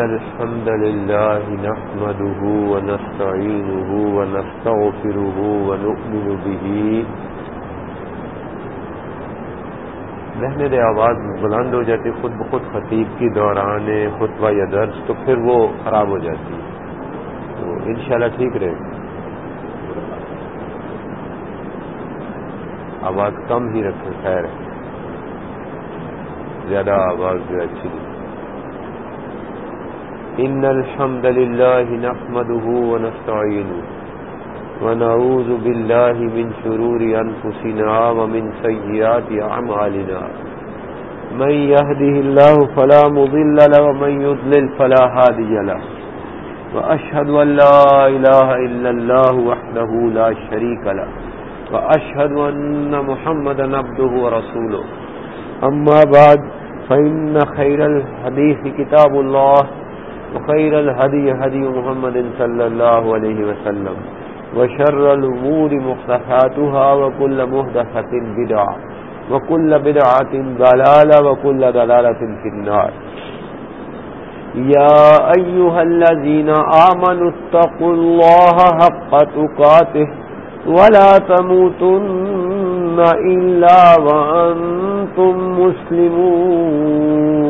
الحمد لله نحمده ونستعينه ونستغفره ونؤمن به. رہنے آواز بلند ہو جاتی، خود بخود خطیب کی دوران خطبہ یا درس تو پھر وہ خراب ہو جاتی۔ تو انشاءاللہ ٹھیک رہے۔ آواز کم ہی رکھے خیر۔ زیادہ آواز جو اچھی نہیں۔ إن الحمد لله نحمده ونستعينه ونعوذ بالله من شرور أنفسنا ومن سيئات أعمالنا. من يهده الله فلا مضل له، ومن يضلل فلا هادي له. وأشهد أن لا إله إلا الله وحده لا شريك له. وأشهد أن محمد نبده ورسوله. أما بعد، فإن خير الحديث كتاب الله. وخير الهدي هدي محمد صلى الله عليه وسلم وشر الأمور محدثاتها وكل محدثة بدعة وكل بدعة ضلالة وكل ضلالة في النار. يا أيها الذين آمنوا اتقوا الله حق تقاته ولا تموتن إلا وأنتم مسلمون.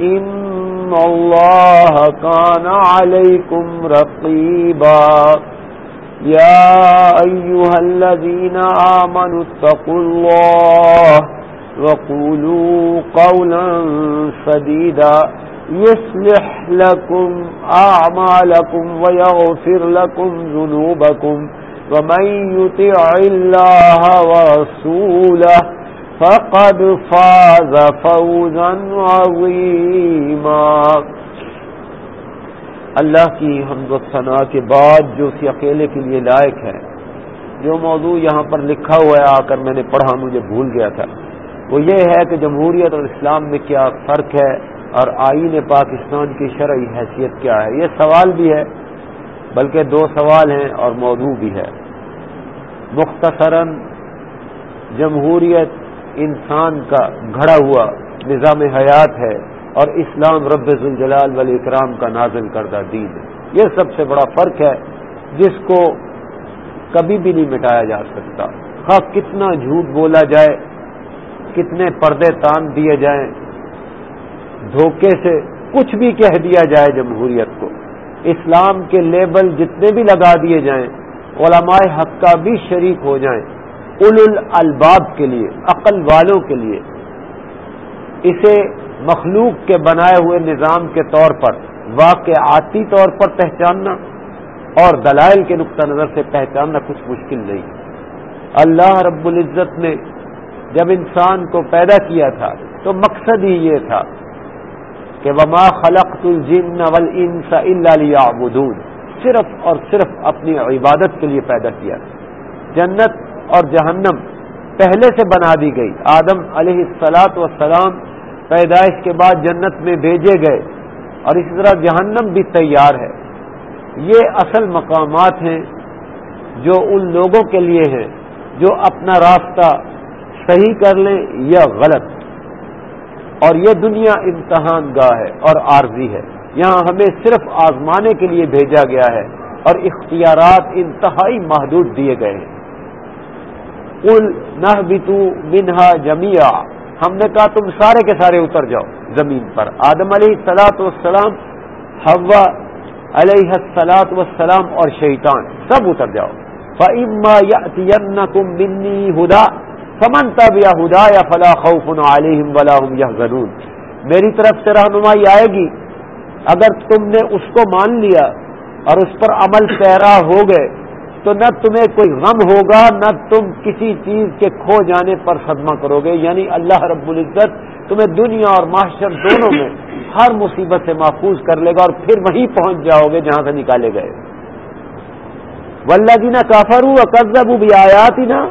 إن الله كان عليكم رقيبا يا أيها الذين آمنوا اتقوا الله وقولوا قولا سديدا يصلح لكم أعمالكم ويغفر لكم ذنوبكم ومن يطع الله ورسوله فقد فاز فوزا عظيما اللہ کی حمد و ثناء کے بعد جو اسی اکیلے کے لیے لائق ہے، جو موضوع یہاں پر لکھا ہوا ہے، آ کر میں نے پڑھا، مجھے بھول گیا تھا۔ وہ یہ ہے کہ جمہوریت اور اسلام میں کیا فرق ہے اور آئین پاکستان کی شرعی حیثیت کیا ہے؟ یہ سوال بھی ہے، بلکہ دو سوال ہیں اور موضوع بھی ہے۔ مختصراً جمہوریت انسان کا گھڑا ہوا نظام حیات ہے اور اسلام رب الجلال ولی اکرام کا نازل کردہ دین ہے۔ یہ سب سے بڑا فرق ہے جس کو کبھی بھی نہیں مٹایا جا سکتا۔ ہاں کتنا جھوٹ بولا جائے، کتنے پردے تان دیے جائیں، دھوکے سے کچھ بھی کہہ دیا جائے جمہوریت کو۔ اسلام کے لیبل جتنے بھی لگا دیے جائیں، علماء حق کا بھی شریک ہو جائیں۔ اول الباب کے لیے، عقل والوں کے لیے، اسے مخلوق کے بنائے ہوئے نظام کے طور پر، واقعاتی طور پر پہچاننا اور دلائل کے نقطہ نظر سے پہچاننا کچھ مشکل نہیں۔ اللہ رب العزت نے جب انسان کو پیدا کیا تھا، تو مقصد ہی یہ تھا کہ وما خلقت الجن والانس الا ليعبدون۔ صرف اور صرف اپنی عبادت کے لیے پیدا کیا۔ جنت اور جہنم پہلے سے بنا دی گئی۔ آدم علیہ السلاط وسلام پیدائش کے بعد جنت میں بھیجے گئے اور اسی طرح جہنم بھی تیار ہے۔ یہ اصل مقامات ہیں جو ان لوگوں کے لیے ہیں جو اپنا راستہ صحیح کر لیں یا غلط۔ اور یہ دنیا امتحان گاہ ہے اور عارضی ہے۔ یہاں ہمیں صرف آزمانے کے لیے بھیجا گیا ہے اور اختیارات انتہائی محدود دیے گئے ہیں۔ کل نہ بتو منہا جمیا ہم نے کہا تم سارے کے سارے اتر جاؤ زمین پر۔ آدم علیہ سلاۃ وسلام ہوا علیہ السلاط وسلام اور شیطان سب اتر جاؤ۔ فعما یا کم منی ہدا فمن تب یا ہدا یا فلاں خوف علیہم ولا یا غنون میری طرف سے رہنمائی آئے گی۔ اگر تم نے اس کو مان لیا اور اس پر عمل پیرا ہو گئے تو نہ تمہیں کوئی غم ہوگا، نہ تم کسی چیز کے کھو جانے پر صدمہ کرو گے۔ یعنی اللہ رب العزت تمہیں دنیا اور معاشر دونوں میں ہر مصیبت سے محفوظ کر لے گا اور پھر وہیں پہنچ جاؤ گے جہاں سے نکالے گئے۔ ولہ دینا کافر ہوا قزب بھی آیات ہی نا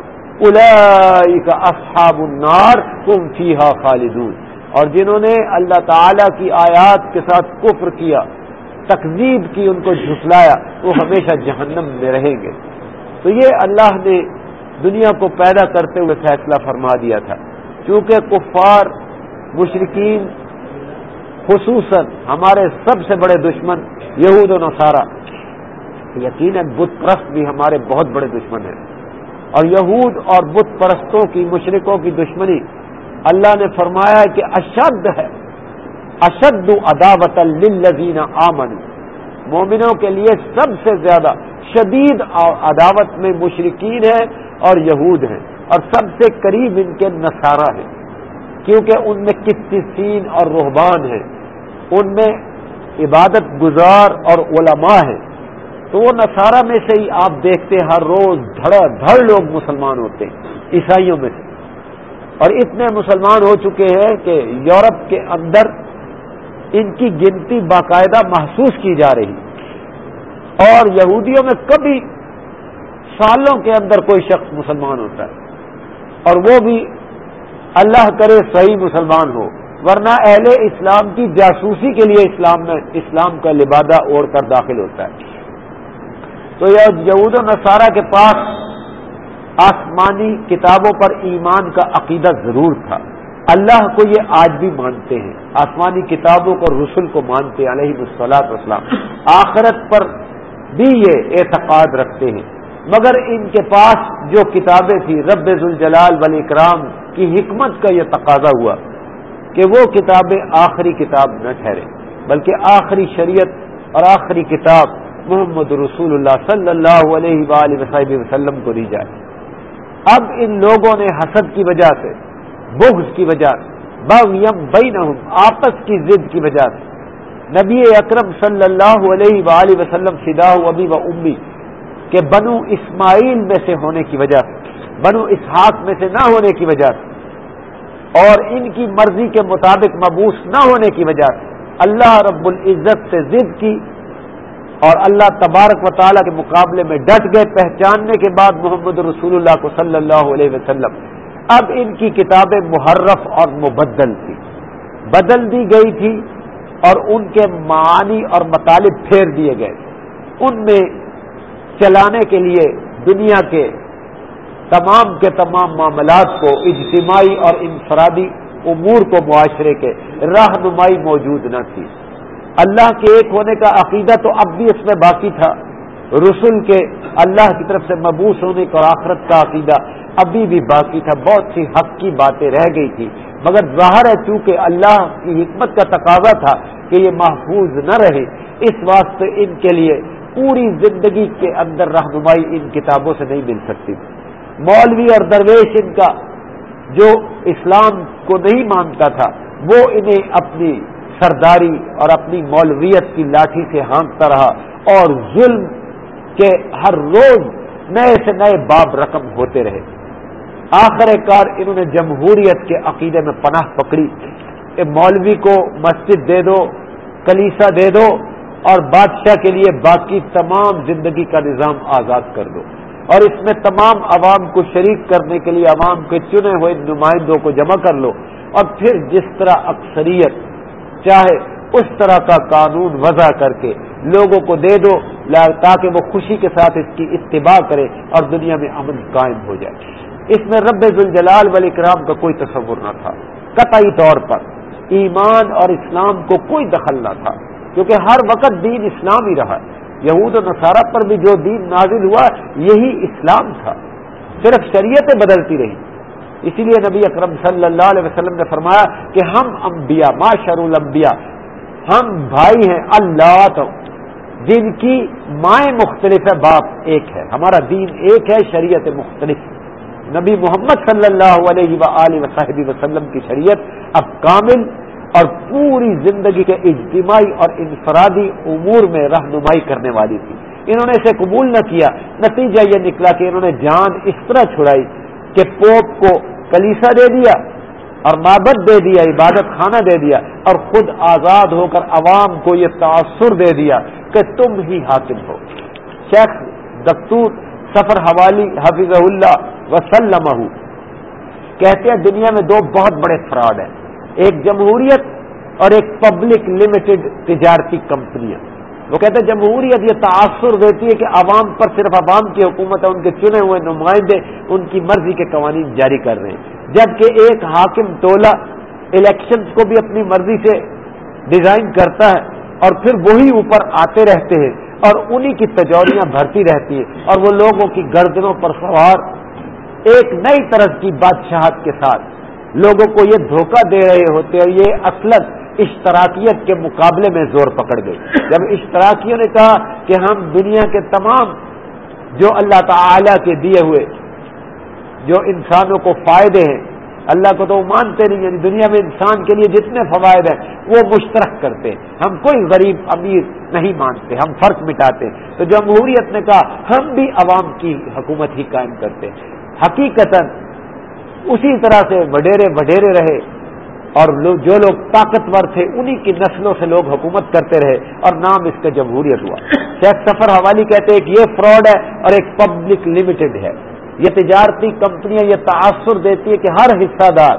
اصحاب النار تم فیحا خالدون۔ اور جنہوں نے اللہ تعالی کی آیات کے ساتھ کفر کیا تقزیب کی ان کو جھٹلایا، وہ ہمیشہ جہنم میں رہیں گے۔ تو یہ اللہ نے دنیا کو پیدا کرتے ہوئے فیصلہ فرما دیا تھا۔ کیونکہ کفار مشرقین خصوصاً ہمارے سب سے بڑے دشمن یہود و نصارہ، یقیناً بت پرست بھی ہمارے بہت بڑے دشمن ہیں۔ اور یہود اور بت پرستوں کی مشرقوں کی دشمنی، اللہ نے فرمایا کہ اشد ہے۔ اشد اداوت للذین آمن مومنوں کے لیے سب سے زیادہ شدید عداوت میں مشرقین ہیں اور یہود ہیں اور سب سے قریب ان کے نصارہ ہیں۔ کیونکہ ان میں کتسین اور روحبان ہیں۔ ان میں عبادت گزار اور علماء ہیں۔ تو وہ نصارہ میں سے ہی آپ دیکھتے ہر روز دھڑا دھڑ لوگ مسلمان ہوتے ہیں، عیسائیوں میں سے۔ اور اتنے مسلمان ہو چکے ہیں کہ یورپ کے اندر ان کی گنتی باقاعدہ محسوس کی جا رہی اور یہودیوں میں کبھی سالوں کے اندر کوئی شخص مسلمان ہوتا ہے اور وہ بھی اللہ کرے صحیح مسلمان ہو، ورنہ اہل اسلام کی جاسوسی کے لیے اسلام میں اسلام کا لبادہ اوڑھ کر داخل ہوتا ہے۔ تو یہ یہود و نصارہ کے پاس آسمانی کتابوں پر ایمان کا عقیدہ ضرور تھا۔ اللہ کو یہ آج بھی مانتے ہیں، آسمانی کتابوں کو رسول کو مانتے ہیں، علیہ السلاط وسلام آخرت پر بھی یہ اعتقاد رکھتے ہیں۔ مگر ان کے پاس جو کتابیں تھیں، رب الجلال ولی اکرام کی حکمت کا یہ تقاضا ہوا کہ وہ کتابیں آخری کتاب نہ ٹھہرے، بلکہ آخری شریعت اور آخری کتاب محمد رسول اللہ صلی اللہ علیہ وآلہ وسلم کو دی جائے۔ اب ان لوگوں نے حسد کی وجہ سے بغض کی وجہ بغیم بینہم آپس کی ضد کی وجہ سے۔ نبی اکرم صلی اللہ علیہ وآلہ وسلم فدا ابی و امی کے بنو اسماعیل میں سے ہونے کی وجہ سے، بنو اسحاق میں سے نہ ہونے کی وجہ سے، اور ان کی مرضی کے مطابق مبوس نہ ہونے کی وجہ سے، اللہ رب العزت سے ضد کی، اور اللہ تبارک و تعالیٰ کے مقابلے میں ڈٹ گئے۔ پہچاننے کے بعد محمد رسول اللہ کو صلی اللہ علیہ وسلم اب ان کی کتابیں محرف اور مبدل تھی۔ بدل دی گئی تھی اور ان کے معانی اور مطالب پھیر دیے گئے۔ ان میں چلانے کے لیے دنیا کے تمام کے تمام معاملات کو، اجتماعی اور انفرادی امور کو معاشرے کے رہنمائی موجود نہ تھی۔ اللہ کے ایک ہونے کا عقیدہ تو اب بھی اس میں باقی تھا۔ رسول کے اللہ کی طرف سے مبوس ہونے کا آخرت کا عقیدہ ابھی بھی باقی تھا، بہت سی حق کی باتیں رہ گئی تھی مگر ظاہر ہے، چونکہ اللہ کی حکمت کا تقاضا تھا کہ یہ محفوظ نہ رہے، اس واسطے ان کے لیے پوری زندگی کے اندر رہنمائی ان کتابوں سے نہیں مل سکتی۔ مولوی اور درویش ان کا جو اسلام کو نہیں مانتا تھا، وہ انہیں اپنی سرداری اور اپنی مولویت کی لاٹھی سے ہانکتا رہا اور ظلم کے ہر روز نئے سے نئے باب رقم ہوتے رہے۔ آخر کار انہوں نے جمہوریت کے عقیدے میں پناہ پکڑی۔ کہ مولوی کو مسجد دے دو، کلیسا دے دو اور بادشاہ کے لیے باقی تمام زندگی کا نظام آزاد کر دو۔ اور اس میں تمام عوام کو شریک کرنے کے لیے عوام کے چنے ہوئے نمائندوں کو جمع کر لو۔ اور پھر جس طرح اکثریت چاہے اس طرح کا قانون وضع کر کے لوگوں کو دے دو تاکہ وہ خوشی کے ساتھ اس کی اتباع کرے اور دنیا میں امن قائم ہو جائے۔ اس میں رب الجلال ولی کرام کا کوئی تصور نہ تھا۔ قطعی طور پر ایمان اور اسلام کو کوئی دخل نہ تھا، کیونکہ ہر وقت دین اسلام ہی رہا یہود و نصارہ پر بھی جو دین نازل ہوا، یہی اسلام تھا۔ صرف شریعتیں بدلتی رہی اسی لیے نبی اکرم صلی اللہ علیہ وسلم نے فرمایا کہ ہم انبیاء معاشر الانبیاء ہم بھائی ہیں، اللہ تو۔ جن کی مائیں مختلف ہے باپ ایک ہے۔ ہمارا دین ایک ہے، شریعت مختلف۔ نبی محمد صلی اللہ علیہ و وصحبی وسلم کی شریعت اب کامل اور پوری زندگی کے اجتماعی اور انفرادی امور میں رہنمائی کرنے والی تھی۔ انہوں نے اسے قبول نہ کیا۔ نتیجہ یہ نکلا کہ انہوں نے جان اس طرح چھڑائی کہ پوپ کو کلیسا دے دیا۔ اور معبد دے دیا، عبادت خانہ دے دیا اور خود آزاد ہو کر عوام کو یہ تاثر دے دیا کہ تم ہی حاکم ہو۔ شیخ دکتور سفر حوالی حفیظ اللہ وسلم کہتے ہیں دنیا میں دو بہت بڑے فراڈ ہیں، ایک جمہوریت اور ایک پبلک لمیٹڈ تجارتی کمپنیاں وہ کہتے ہیں جمہوریت یہ تاثر دیتی ہے کہ عوام پر صرف عوام کی حکومت ہے، ان کے چنے ہوئے نمائندے، ان کی مرضی کے قوانین جاری کر رہے ہیں۔ جبکہ ایک حاکم ٹولہ الیکشنز کو بھی اپنی مرضی سے ڈیزائن کرتا ہے اور پھر وہی اوپر آتے رہتے ہیں اور انہی کی تجوریاں بھرتی رہتی ہیں اور وہ لوگوں کی گردنوں پر سوار ایک نئی طرز کی بادشاہت کے ساتھ۔ لوگوں کو یہ دھوکہ دے رہے ہوتے اور یہ اصلت اشتراکیت کے مقابلے میں زور پکڑ گئی جب اشتراکیوں نے کہا کہ ہم دنیا کے تمام جو اللہ تعالی کے دیے ہوئے جو انسانوں کو فائدے ہیں، اللہ کو تو وہ مانتے نہیں یعنی دنیا میں انسان کے لیے جتنے فوائد ہیں، وہ مشترک کرتے ہیں۔ ہم کوئی غریب امیر نہیں مانتے، ہم فرق مٹاتے۔ ہیں تو جمہوریت نے کہا، ہم بھی عوام کی حکومت ہی قائم کرتے۔ ہیں حقیقت اسی طرح سے وڈیرے وڈیرے رہے اور جو لوگ طاقتور تھے، انہی کی نسلوں سے لوگ حکومت کرتے رہے اور نام اس کا جمہوریت ہوا۔ شیخ سفر حوالی کہتے ہیں کہ یہ فراڈ ہے اور ایک پبلک لمیٹڈ ہے۔ یہ تجارتی کمپنیاں یہ تاثر دیتی ہے کہ ہر حصہ دار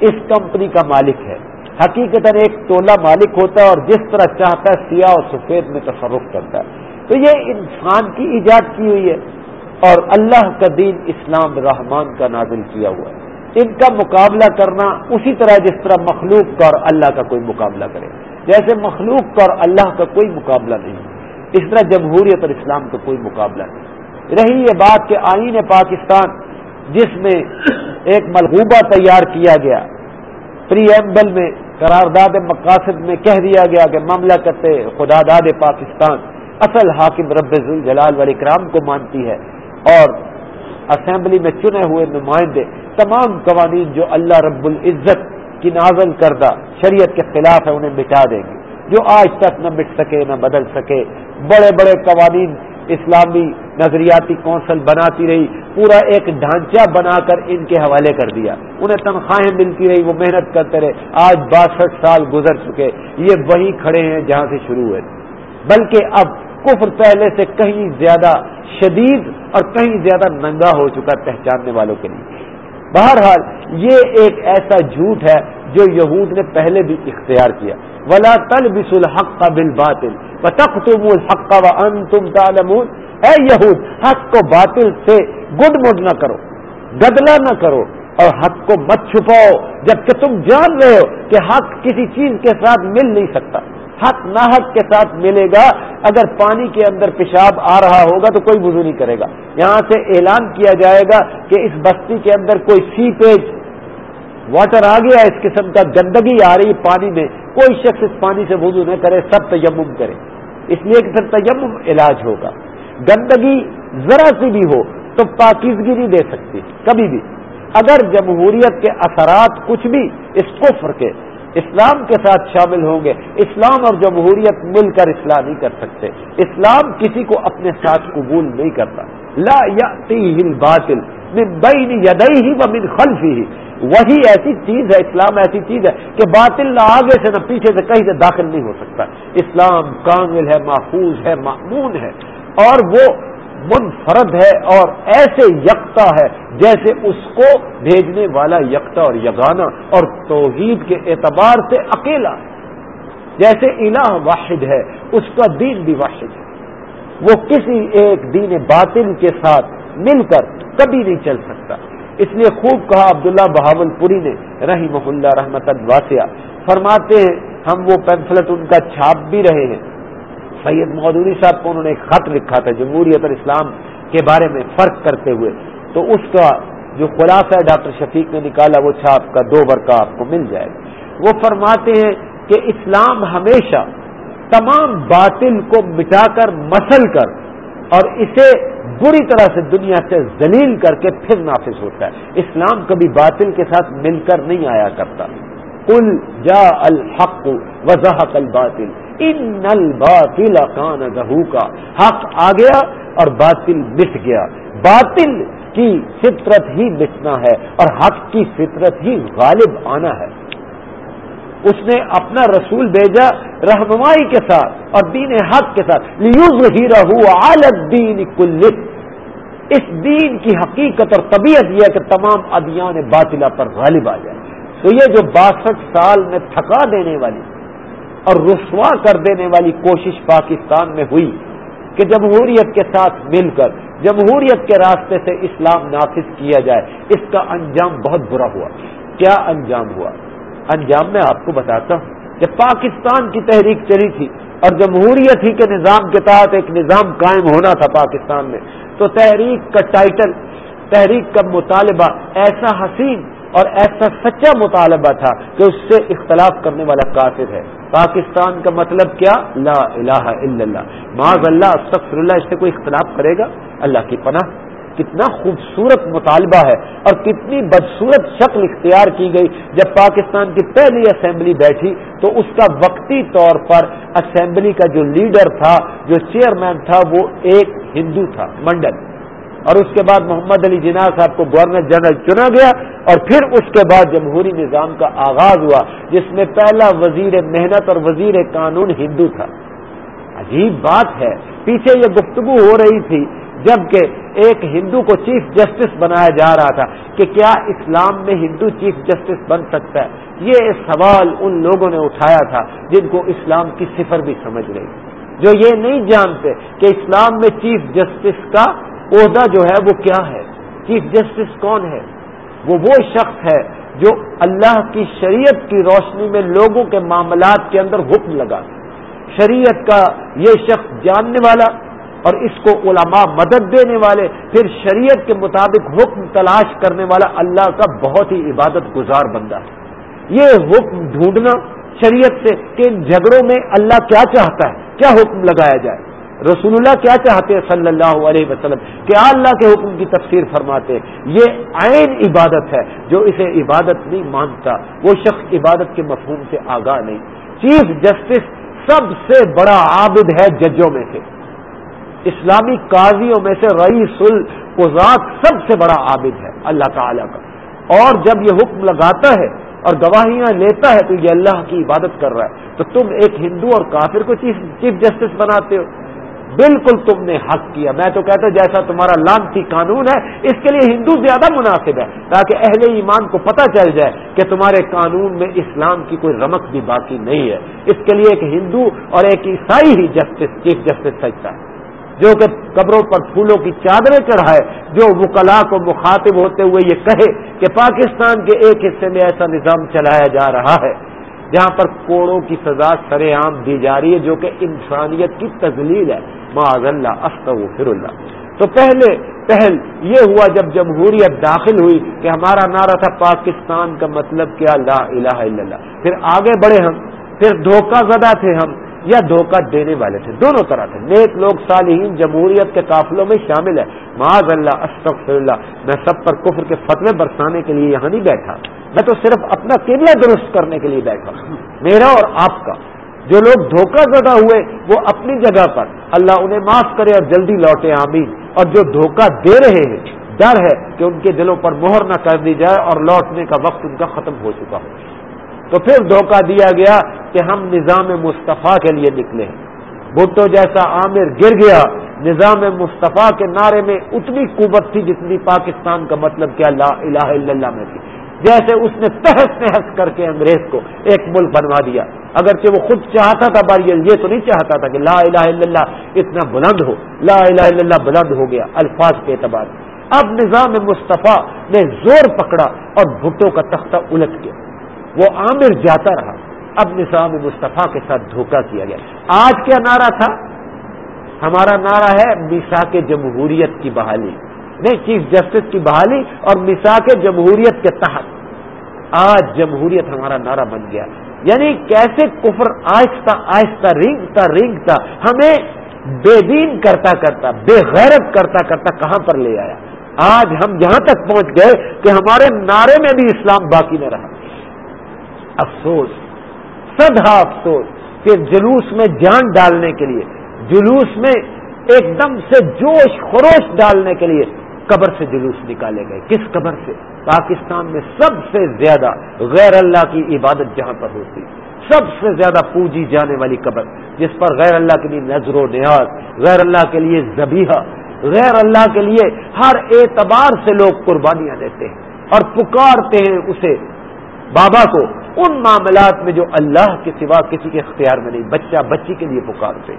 اس کمپنی کا مالک ہے۔ حقیقت ایک ٹولہ مالک ہوتا ہے اور جس طرح چاہتا ہے سیاہ اور سفید میں تصرف کرتا ہے۔ تو یہ انسان کی ایجاد کی ہوئی ہے اور اللہ کا دین اسلام رحمان کا نازل کیا ہوا ہے۔ ان کا مقابلہ کرنا اسی طرح جس طرح مخلوق کا اور اللہ کا کوئی مقابلہ کرے۔ جیسے مخلوق کا اور اللہ کا کوئی مقابلہ نہیں، اس طرح جمہوریت اور اسلام کا کوئی مقابلہ نہیں۔ رہی یہ بات کہ آئین پاکستان جس میں ایک ملغوبہ تیار کیا گیا پری ایمبل میں، قرارداد مقاصد میں کہہ دیا گیا کہ مملکت خدا داد پاکستان اصل حاکم رب جلال والی کرام کو مانتی ہے اور اسمبلی میں چنے ہوئے نمائندے، تمام قوانین جو اللہ رب العزت کی نازل کردہ شریعت کے خلاف ہے انہیں مٹا دیں گے۔ جو آج تک نہ مٹ سکے، نہ بدل سکے، بڑے بڑے قوانین اسلامی نظریاتی کونسل بناتی رہی، پورا ایک ڈھانچہ بنا کر ان کے حوالے کر دیا۔ انہیں تنخواہیں ملتی رہی، وہ محنت کرتے رہے۔ آج باسٹھ سال گزر چکے، یہ وہی کھڑے ہیں جہاں سے شروع ہوئے۔ بلکہ اب کفر پہلے سے کہیں زیادہ شدید اور کہیں زیادہ ننگا ہو چکا پہچاننے والوں کے لیے۔ بہرحال، یہ ایک ایسا جھوٹ ہے جو یہود نے پہلے بھی اختیار کیا۔ ولا تل بس الحق کا بل باطل تخ تم الحق کا ان تم اے یہود، حق کو باطل سے گڈ مڈ نہ کرو، گدلا نہ کرو اور حق کو مت چھپاؤ۔ جبکہ تم جان رہے ہو کہ حق کسی چیز کے ساتھ مل نہیں سکتا۔ حق نہ حق کے ساتھ ملے گا۔ اگر پانی کے اندر پیشاب آ رہا ہوگا تو کوئی وضو نہیں کرے گا۔ یہاں سے اعلان کیا جائے گا کہ اس بستی کے اندر کوئی سی پیج واٹر آ گیا، اس قسم کا گندگی آ رہی پانی میں۔ کوئی شخص اس پانی سے وضو نہ کرے، سب تیمم کرے۔ اس لیے کہ پھر تیمم علاج ہوگا۔ گندگی ذرا سی بھی ہو تو پاکیزگی نہیں دے سکتی، کبھی بھی۔ اگر جمہوریت کے اثرات کچھ بھی اس کفر کے، اسلام کے ساتھ شامل ہوں گے، اسلام اور جمہوریت مل کر اصلاح نہیں کر سکتے۔ اسلام کسی کو اپنے ساتھ قبول نہیں کرتا۔ لا یا باطل بین یدئی ہی و من خلفی ہی وہی ایسی چیز ہے، اسلام ایسی چیز ہے کہ باطل نہ آگے سے نہ پیچھے سے کہیں سے داخل نہیں ہو سکتا. اسلام کامل ہے، محفوظ ہے معمون ہے، اور وہ منفرد ہے اور ایسے یکتا ہے جیسے اس کو بھیجنے والا یکتا اور یگانا اور توحید کے اعتبار سے اکیلا. جیسے الہ واحد ہے، اس کا دین بھی واحد ہے. وہ کسی ایک دین باطل کے ساتھ مل کر کبھی نہیں چل سکتا۔ اس لیے خوب کہا عبداللہ بہاول پوری نے رحی اللہ رحمت واسعہ فرماتے ہیں، ہم وہ پینفلٹ ان کا چھاپ بھی رہے ہیں۔ سید مودودی صاحب کو انہوں نے ایک خط لکھا تھا، جمہوریت اور اسلام کے بارے میں فرق کرتے ہوئے۔ تو اس کا جو خلاصہ ہے ڈاکٹر شفیق نے نکالا، وہ چھاپ کا دو برقع آپ کو مل جائے۔ گا وہ فرماتے ہیں کہ اسلام ہمیشہ تمام باطل کو مٹا کر، مسل کر اور اسے بری طرح سے دنیا سے ذلیل کر کے پھر نافذ ہوتا ہے۔ اسلام کبھی باطل کے ساتھ مل کر نہیں آیا کرتا۔ کل جا الحق وضاحت الباطل۔ ان نل باطل کان کا حق آ گیا اور باطل مٹ گیا۔ باطل کی فطرت ہی مٹنا ہے اور حق کی فطرت ہی غالب آنا ہے۔ اس نے اپنا رسول بھیجا رہنمائی کے ساتھ اور دین حق کے ساتھ. لیوز ہی رہو عالدین کل اس دین کی حقیقت اور طبیعت یہ ہے کہ تمام ادیان باطلا پر غالب آ جائے. تو یہ جو باسٹھ سال میں تھکا دینے والی اور رسوا کر دینے والی کوشش پاکستان میں ہوئی کہ جمہوریت کے ساتھ مل کر جمہوریت کے راستے سے اسلام نافذ کیا جائے، اس کا انجام بہت برا ہوا. کیا انجام ہوا؟ انجام میں آپ کو بتاتا ہوں کہ پاکستان کی تحریک چلی تھی اور جمہوریت ہی کے نظام کے تحت ایک نظام قائم ہونا تھا پاکستان میں۔ تو تحریک کا ٹائٹل، تحریک کا مطالبہ ایسا حسین اور ایسا سچا مطالبہ تھا کہ اس سے اختلاف کرنے والا کافر ہے۔ پاکستان کا مطلب کیا؟ لا الہ الا اللہ۔ معاذ اللہ، استغفر اللہ، اس سے کوئی اختلاف کرے گا؟ اللہ کی پناہ۔ کتنا خوبصورت مطالبہ ہے اور کتنی بدصورت شکل اختیار کی گئی جب پاکستان کی پہلی اسمبلی بیٹھی تو اس کا وقتی طور پر اسمبلی کا جو لیڈر تھا، جو چیئرمین تھا، وہ ایک ہندو تھا، منڈل۔ اور اس کے بعد محمد علی جناح صاحب کو گورنر جنرل چنا گیا اور پھر اس کے بعد جمہوری نظام کا آغاز ہوا، جس میں پہلا وزیر محنت اور وزیر قانون ہندو تھا۔ عجیب بات ہے۔ پیچھے یہ گفتگو ہو رہی تھی جبکہ ایک ہندو کو چیف جسٹس بنایا جا رہا تھا کہ کیا اسلام میں ہندو چیف جسٹس بن سکتا ہے؟ یہ سوال ان لوگوں نے اٹھایا تھا جن کو اسلام کی صفر بھی سمجھ رہی جو یہ نہیں جانتے کہ اسلام میں چیف جسٹس کا عہدہ جو ہے وہ کیا ہے؟ چیف جسٹس کون ہے؟ وہ وہ شخص ہے جو اللہ کی شریعت کی روشنی میں لوگوں کے معاملات کے اندر حکم لگا۔ شریعت کا یہ شخص جاننے والا اور اس کو علماء مدد دینے والے، پھر شریعت کے مطابق حکم تلاش کرنے والا اللہ کا بہت ہی عبادت گزار بندہ ہے۔ یہ حکم ڈھونڈنا شریعت سے کہ ان جھگڑوں میں اللہ کیا چاہتا ہے، کیا حکم لگایا جائے۔ رسول اللہ کیا چاہتے ہیں صلی اللہ علیہ وسلم؟ کیا اللہ کے حکم کی تفسیر فرماتے یہ عین عبادت ہے جو اسے عبادت نہیں مانتا۔ وہ شخص عبادت کے مفہوم سے آگاہ نہیں۔ چیف جسٹس سب سے بڑا عابد ہے ججوں میں سے۔ اسلامی قاضیوں میں سے رئیس القزات سب سے بڑا عابد ہے، اللہ تعالی کا۔ اور جب یہ حکم لگاتا ہے اور گواہیاں لیتا ہے تو یہ اللہ کی عبادت کر رہا ہے، تو تم ایک ہندو اور کافر کو چیف چیف جسٹس بناتے ہو۔ بالکل تم نے حق کیا۔ میں تو کہتا جیسا تمہارا لانتی قانون ہے، اس کے لیے ہندو زیادہ مناسب ہے، تاکہ اہل ایمان کو پتہ چل جائے کہ تمہارے قانون میں اسلام کی کوئی رمک بھی باقی نہیں ہے۔ اس کے لیے ایک ہندو اور ایک عیسائی ہی جسٹس، چیف جسٹس سچتا ہے۔ جو کہ قبروں پر پھولوں کی چادریں چڑھائے، جو وکلا کو مخاطب ہوتے ہوئے یہ کہے کہ پاکستان کے ایک حصے میں ایسا نظام چلایا جا رہا ہے، جہاں پر کوڑوں کی سزا سر عام دی جا رہی ہے، جو کہ انسانیت کی تزلیل ہے۔ معذ اللہ، استغفر اللہ۔ تو پہلے پہل یہ ہوا جب جمہوریت داخل ہوئی کہ ہمارا نعرہ تھا پاکستان کا مطلب کیا؟ لا الہ الا اللہ۔ پھر آگے بڑھے ہم، پھر دھوکہ زدہ تھے ہم یا دھوکہ دینے والے تھے، دونوں طرح تھے۔ نیک لوگ، صالحین، جمہوریت کے قافلوں میں شامل ہے معاذ اللہ، استغفر اللہ، میں سب پر کفر کے فتوے برسانے کے لیے یہاں نہیں بیٹھا۔ میں تو صرف اپنا قبلہ درست کرنے کے لیے بیٹھا۔ میرا اور آپ کا۔ جو لوگ دھوکہ زدہ ہوئے، وہ اپنی جگہ پر۔ اللہ انہیں معاف کرے اور جلدی لوٹے، آمین۔ اور جو دھوکہ دے رہے ہیں، ڈر ہے کہ ان کے دلوں پر مہر نہ کر دی جائے اور لوٹنے کا وقت ان کا ختم ہو چکا ہو۔ تو پھر دھوکہ دیا گیا کہ ہم نظام مصطفیٰ کے لیے نکلے۔ بھٹو جیسا عامر گر گیا، نظام مصطفیٰ کے نعرے میں اتنی قوت تھی جتنی پاکستان کا مطلب کیا لا الہ الا اللہ میں تھی۔ جیسے اس نے تحس تحس کر کے انگریز کو ایک ملک بنوا دیا۔ اگرچہ وہ خود چاہتا تھا بار یہ تو نہیں چاہتا تھا کہ لا الہ الا اللہ اتنا بلند ہو۔ لا الہ الا اللہ بلند ہو گیا الفاظ کے اعتبار۔ اب نظام مصطفیٰ نے زور پکڑا اور بھٹو کا تختہ الٹ گیا۔ وہ عامر جاتا رہا۔ اب نظام مصطفیٰ کے ساتھ دھوکہ کیا گیا۔ آج کیا نعرہ تھا؟ ہمارا نعرہ ہے میسا کے جمہوریت کی بحالی۔ نہیں، چیف جسٹس کی بحالی اور میسا کے جمہوریت کے تحت۔ آج جمہوریت ہمارا نعرہ بن گیا۔ یعنی کیسے کفر آہستہ آہستہ رینگتا رینگتا ہمیں بے دین کرتا کرتا، بے غیرت کرتا کرتا کہاں پر لے آیا؟ آج ہم یہاں تک پہنچ گئے کہ ہمارے نعرے میں بھی اسلام باقی نہ رہا۔ افسوس سدا افسوس پھر جلوس میں جان ڈالنے کے لیے، جلوس میں ایک دم سے جوش خروش ڈالنے کے لیے قبر سے جلوس نکالے گئے۔ کس قبر سے؟ پاکستان میں سب سے زیادہ غیر اللہ کی عبادت جہاں پر ہوتی، سب سے زیادہ پوجی جانے والی قبر، جس پر غیر اللہ کے لیے نظر و نیاز، غیر اللہ کے لیے زبیحہ غیر اللہ کے لیے ہر اعتبار سے لوگ قربانیاں دیتے ہیں اور پکارتے ہیں اسے بابا کو۔ ان معاملات میں جو اللہ کے سوا کسی کے اختیار میں نہیں، بچہ بچی کے لیے پکارتے،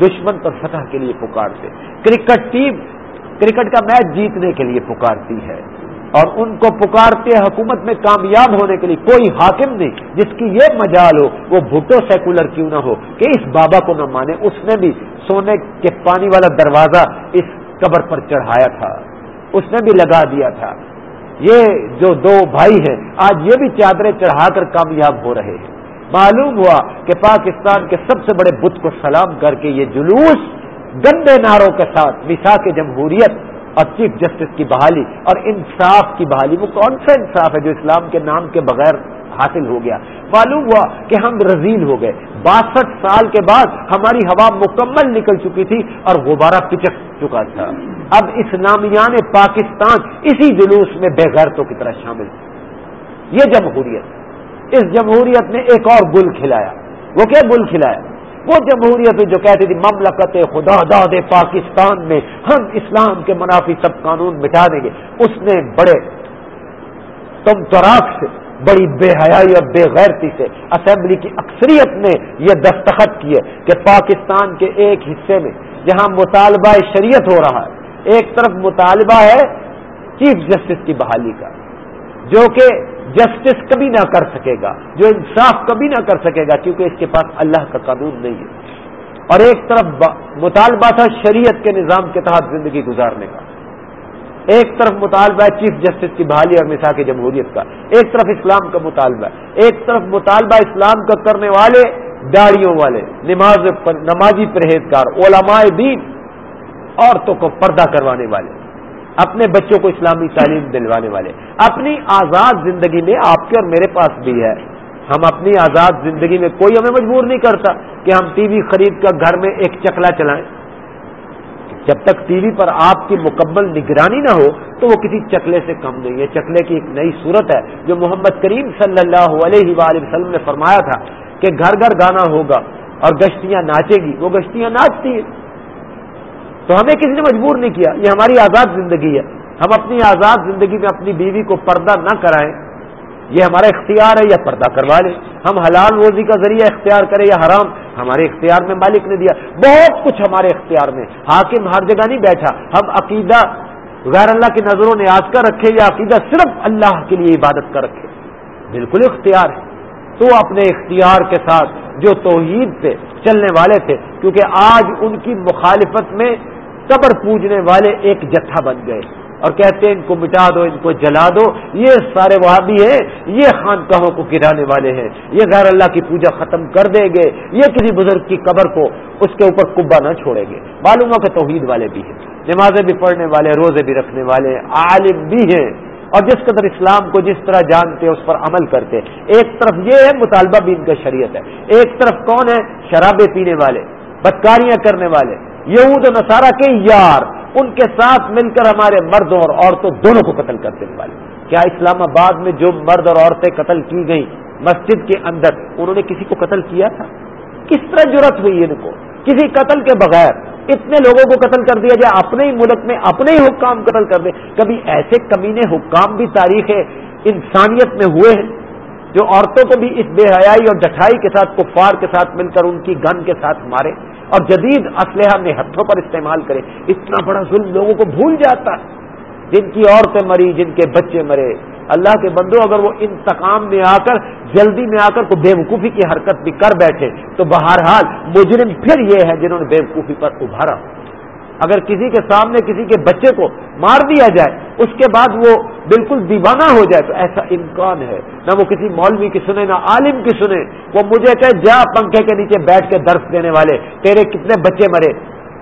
دشمن پر فتح کے لیے پکارتے۔ کرکٹ ٹیم، کرکٹ کا میچ جیتنے کے لیے پکارتی ہے۔ اور ان کو پکارتے حکومت میں کامیاب ہونے کے لیے کوئی حاکم نہیں، جس کی یہ مجال ہو، وہ بھٹو سیکولر کیوں نہ ہو کہ اس بابا کو نہ مانے۔ اس نے بھی سونے کے پانی والا دروازہ اس قبر پر چڑھایا تھا، اس نے بھی لگا دیا تھا۔ یہ جو دو بھائی ہیں، آج یہ بھی چادریں چڑھا کر کامیاب ہو رہے ہیں۔ معلوم ہوا کہ پاکستان کے سب سے بڑے بت کو سلام کر کے یہ جلوس گندے ناروں کے ساتھ مسا کے جمہوریت اور چیف جسٹس کی بحالی اور انصاف کی بحالی، وہ کون سا انصاف ہے جو اسلام کے نام کے بغیر حاصل ہو گیا؟ معلوم ہوا کہ ہم رزیل ہو گئے۔ باسٹھ سال کے بعد ہماری ہوا مکمل نکل چکی تھی اور غبارہ پچک چکا تھا۔ اب اسلامیان پاکستان اسی جلوس میں بے غیرتوں کی طرح شامل۔ یہ جمہوریت۔ اس جمہوریت نے ایک اور گل کھلایا۔ وہ کیا گل کھلایا؟ وہ جمہوریت جو کہتی تھی، مملکت خدا، داد پاکستان میں ہم اسلام کے منافی سب قانون مٹا دیں گے۔ اس نے بڑے تم تراک سے، بڑی بے حیائی اور بے غیرتی سے اسمبلی کی اکثریت نے یہ دستخط کیے کہ پاکستان کے ایک حصے میں جہاں مطالبہ شریعت ہو رہا ہے۔ ایک طرف مطالبہ ہے چیف جسٹس کی بحالی کا، جو کہ جسٹس کبھی نہ کر سکے گا، جو انصاف کبھی نہ کر سکے گا، کیونکہ اس کے پاس اللہ کا قانون نہیں ہے۔ اور ایک طرف مطالبہ تھا شریعت کے نظام کے تحت زندگی گزارنے کا۔ ایک طرف مطالبہ ہے چیف جسٹس کی بحالی اور مسا کی جمہوریت کا۔ ایک طرف اسلام کا مطالبہ ہے۔ ایک طرف مطالبہ اسلام کا کرنے والے داڑیوں والے، نماز نمازی پرہیزگار، علماء دین، عورتوں کو پردہ کروانے والے۔ اپنے بچوں کو اسلامی تعلیم دلوانے والے۔ اپنی آزاد زندگی میں آپ کے اور میرے پاس بھی ہے۔ ہم اپنی آزاد زندگی میں کوئی ہمیں مجبور نہیں کرتا کہ ہم ٹی وی خرید کر گھر میں ایک چکلا چلائیں۔ جب تک ٹی وی پر آپ کی مکمل نگرانی نہ ہو تو وہ کسی چکلے سے کم نہیں ہے۔ چکلے کی ایک نئی صورت ہے۔ جو محمد کریم صلی اللہ علیہ وآلہ وسلم نے فرمایا تھا کہ گھر گھر گانا ہوگا اور گشتیاں ناچے گی۔ وہ گشتیاں ناچتی ہیں۔ تو ہمیں کسی نے مجبور نہیں کیا، یہ ہماری آزاد زندگی ہے۔ ہم اپنی آزاد زندگی میں اپنی بیوی کو پردہ نہ کرائیں، یہ ہمارا اختیار ہے یا پردہ کروا لیں۔ ہم حلال روزی کا ذریعہ اختیار کریں یا حرام، ہمارے اختیار میں مالک نے دیا۔ بہت کچھ ہمارے اختیار میں۔ حاکم ہر جگہ نہیں بیٹھا۔ ہم عقیدہ غیر اللہ کی نظروں نے آج کر رکھے یا عقیدہ صرف اللہ کے لیے عبادت کر رکھے۔ بالکل اختیار ہے۔ تو اپنے اختیار کے ساتھ جو توحید پہ چلنے والے تھے، کیونکہ آج ان کی مخالفت میں قبر پوجنے والے ایک جتھا بن گئے اور کہتے ہیں ان کو مٹا دو، ان کو جلا دو۔ یہ سارے وہابی ہیں، یہ خانقاہوں کو گرانے والے ہیں۔ یہ غیر اللہ کی پوجا ختم کر دیں گے۔ یہ کسی بزرگ کی قبر کو اس کے اوپر کبا نہ چھوڑیں گے۔ معلوم ہو کہ توحید والے بھی ہیں۔ نمازیں بھی پڑھنے والے، روزے بھی رکھنے والے عالم بھی ہیں۔ اور جس قدر اسلام کو جس طرح جانتے ہیں اس پر عمل کرتے۔ ایک طرف یہ ہے، مطالبہ بھی ان کا شریعت ہے۔ ایک طرف کون ہے؟ شرابیں پینے والے، بدکاریاں کرنے والے۔ یہود و نصارہ کے یار، ان کے ساتھ مل کر ہمارے مردوں اور عورتوں دونوں کو قتل کر دینے والے۔ کیا اسلام آباد میں جو مرد اور عورتیں قتل کی گئیں مسجد کے اندر، انہوں نے کسی کو قتل کیا تھا؟ کس طرح ضرورت ہوئی ان کو؟ کسی قتل کے بغیر اتنے لوگوں کو قتل کر دیا جائے، اپنے ہی ملک میں اپنے ہی حکام قتل کر دے۔ کبھی ایسے کمینے حکام بھی تاریخ انسانیت میں ہوئے ہیں، جو عورتوں کو بھی اس بے حیائی اور ڈٹھائی کے ساتھ، کفار کے ساتھ مل کر ان کی گن کے ساتھ مارے۔ اور جدید اسلحہ میں ہتھوں پر استعمال کرے۔ اتنا بڑا ظلم لوگوں کو بھول جاتا ہے۔ جن کی عورتیں مری، جن کے بچے مرے۔ اللہ کے بندو اگر وہ انتقام میں آ کر، جلدی میں آ کر کو بے وقوفی کی حرکت بھی کر بیٹھے، تو بہرحال مجرم پھر یہ ہے جنہوں نے بیوقوفی پر ابھارا۔ اگر کسی کے سامنے کسی کے بچے کو مار دیا جائے، اس کے بعد وہ بالکل دیوانہ ہو جائے، تو ایسا امکان ہے۔ نہ وہ کسی مولوی کی سنے نہ عالم کی سنے وہ مجھے کہ جا پنکھے کے نیچے بیٹھ کے درس دینے والے، تیرے کتنے بچے مرے۔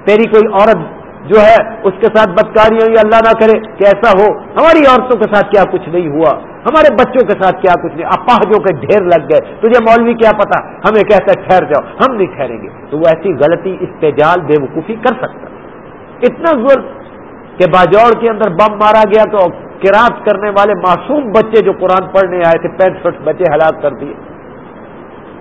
تیری کوئی عورت جو ہے، اس کے ساتھ بدکاری ہوئی اللہ نہ کرے کہ ایسا ہو۔ ہماری عورتوں کے ساتھ کیا کچھ نہیں ہوا۔ ہمارے بچوں کے ساتھ کیا کچھ نہیں۔ اپاہجوں کے ڈھیر لگ گئے۔ تجھے مولوی کیا پتا؟ ہمیں کہتا ہے، ٹھہر جاؤ۔ ہم نہیں ٹھہریں گے۔ تو وہ ایسی غلطی، استجال، بے وقوفی کر سکتا اتنا ظلم کہ باجوڑ کے اندر بم مارا گیا تو کراط کرنے والے معصوم بچے جو قرآن پڑھنے آئے تھے، پینسٹھ بچے ہلاک کر دیے۔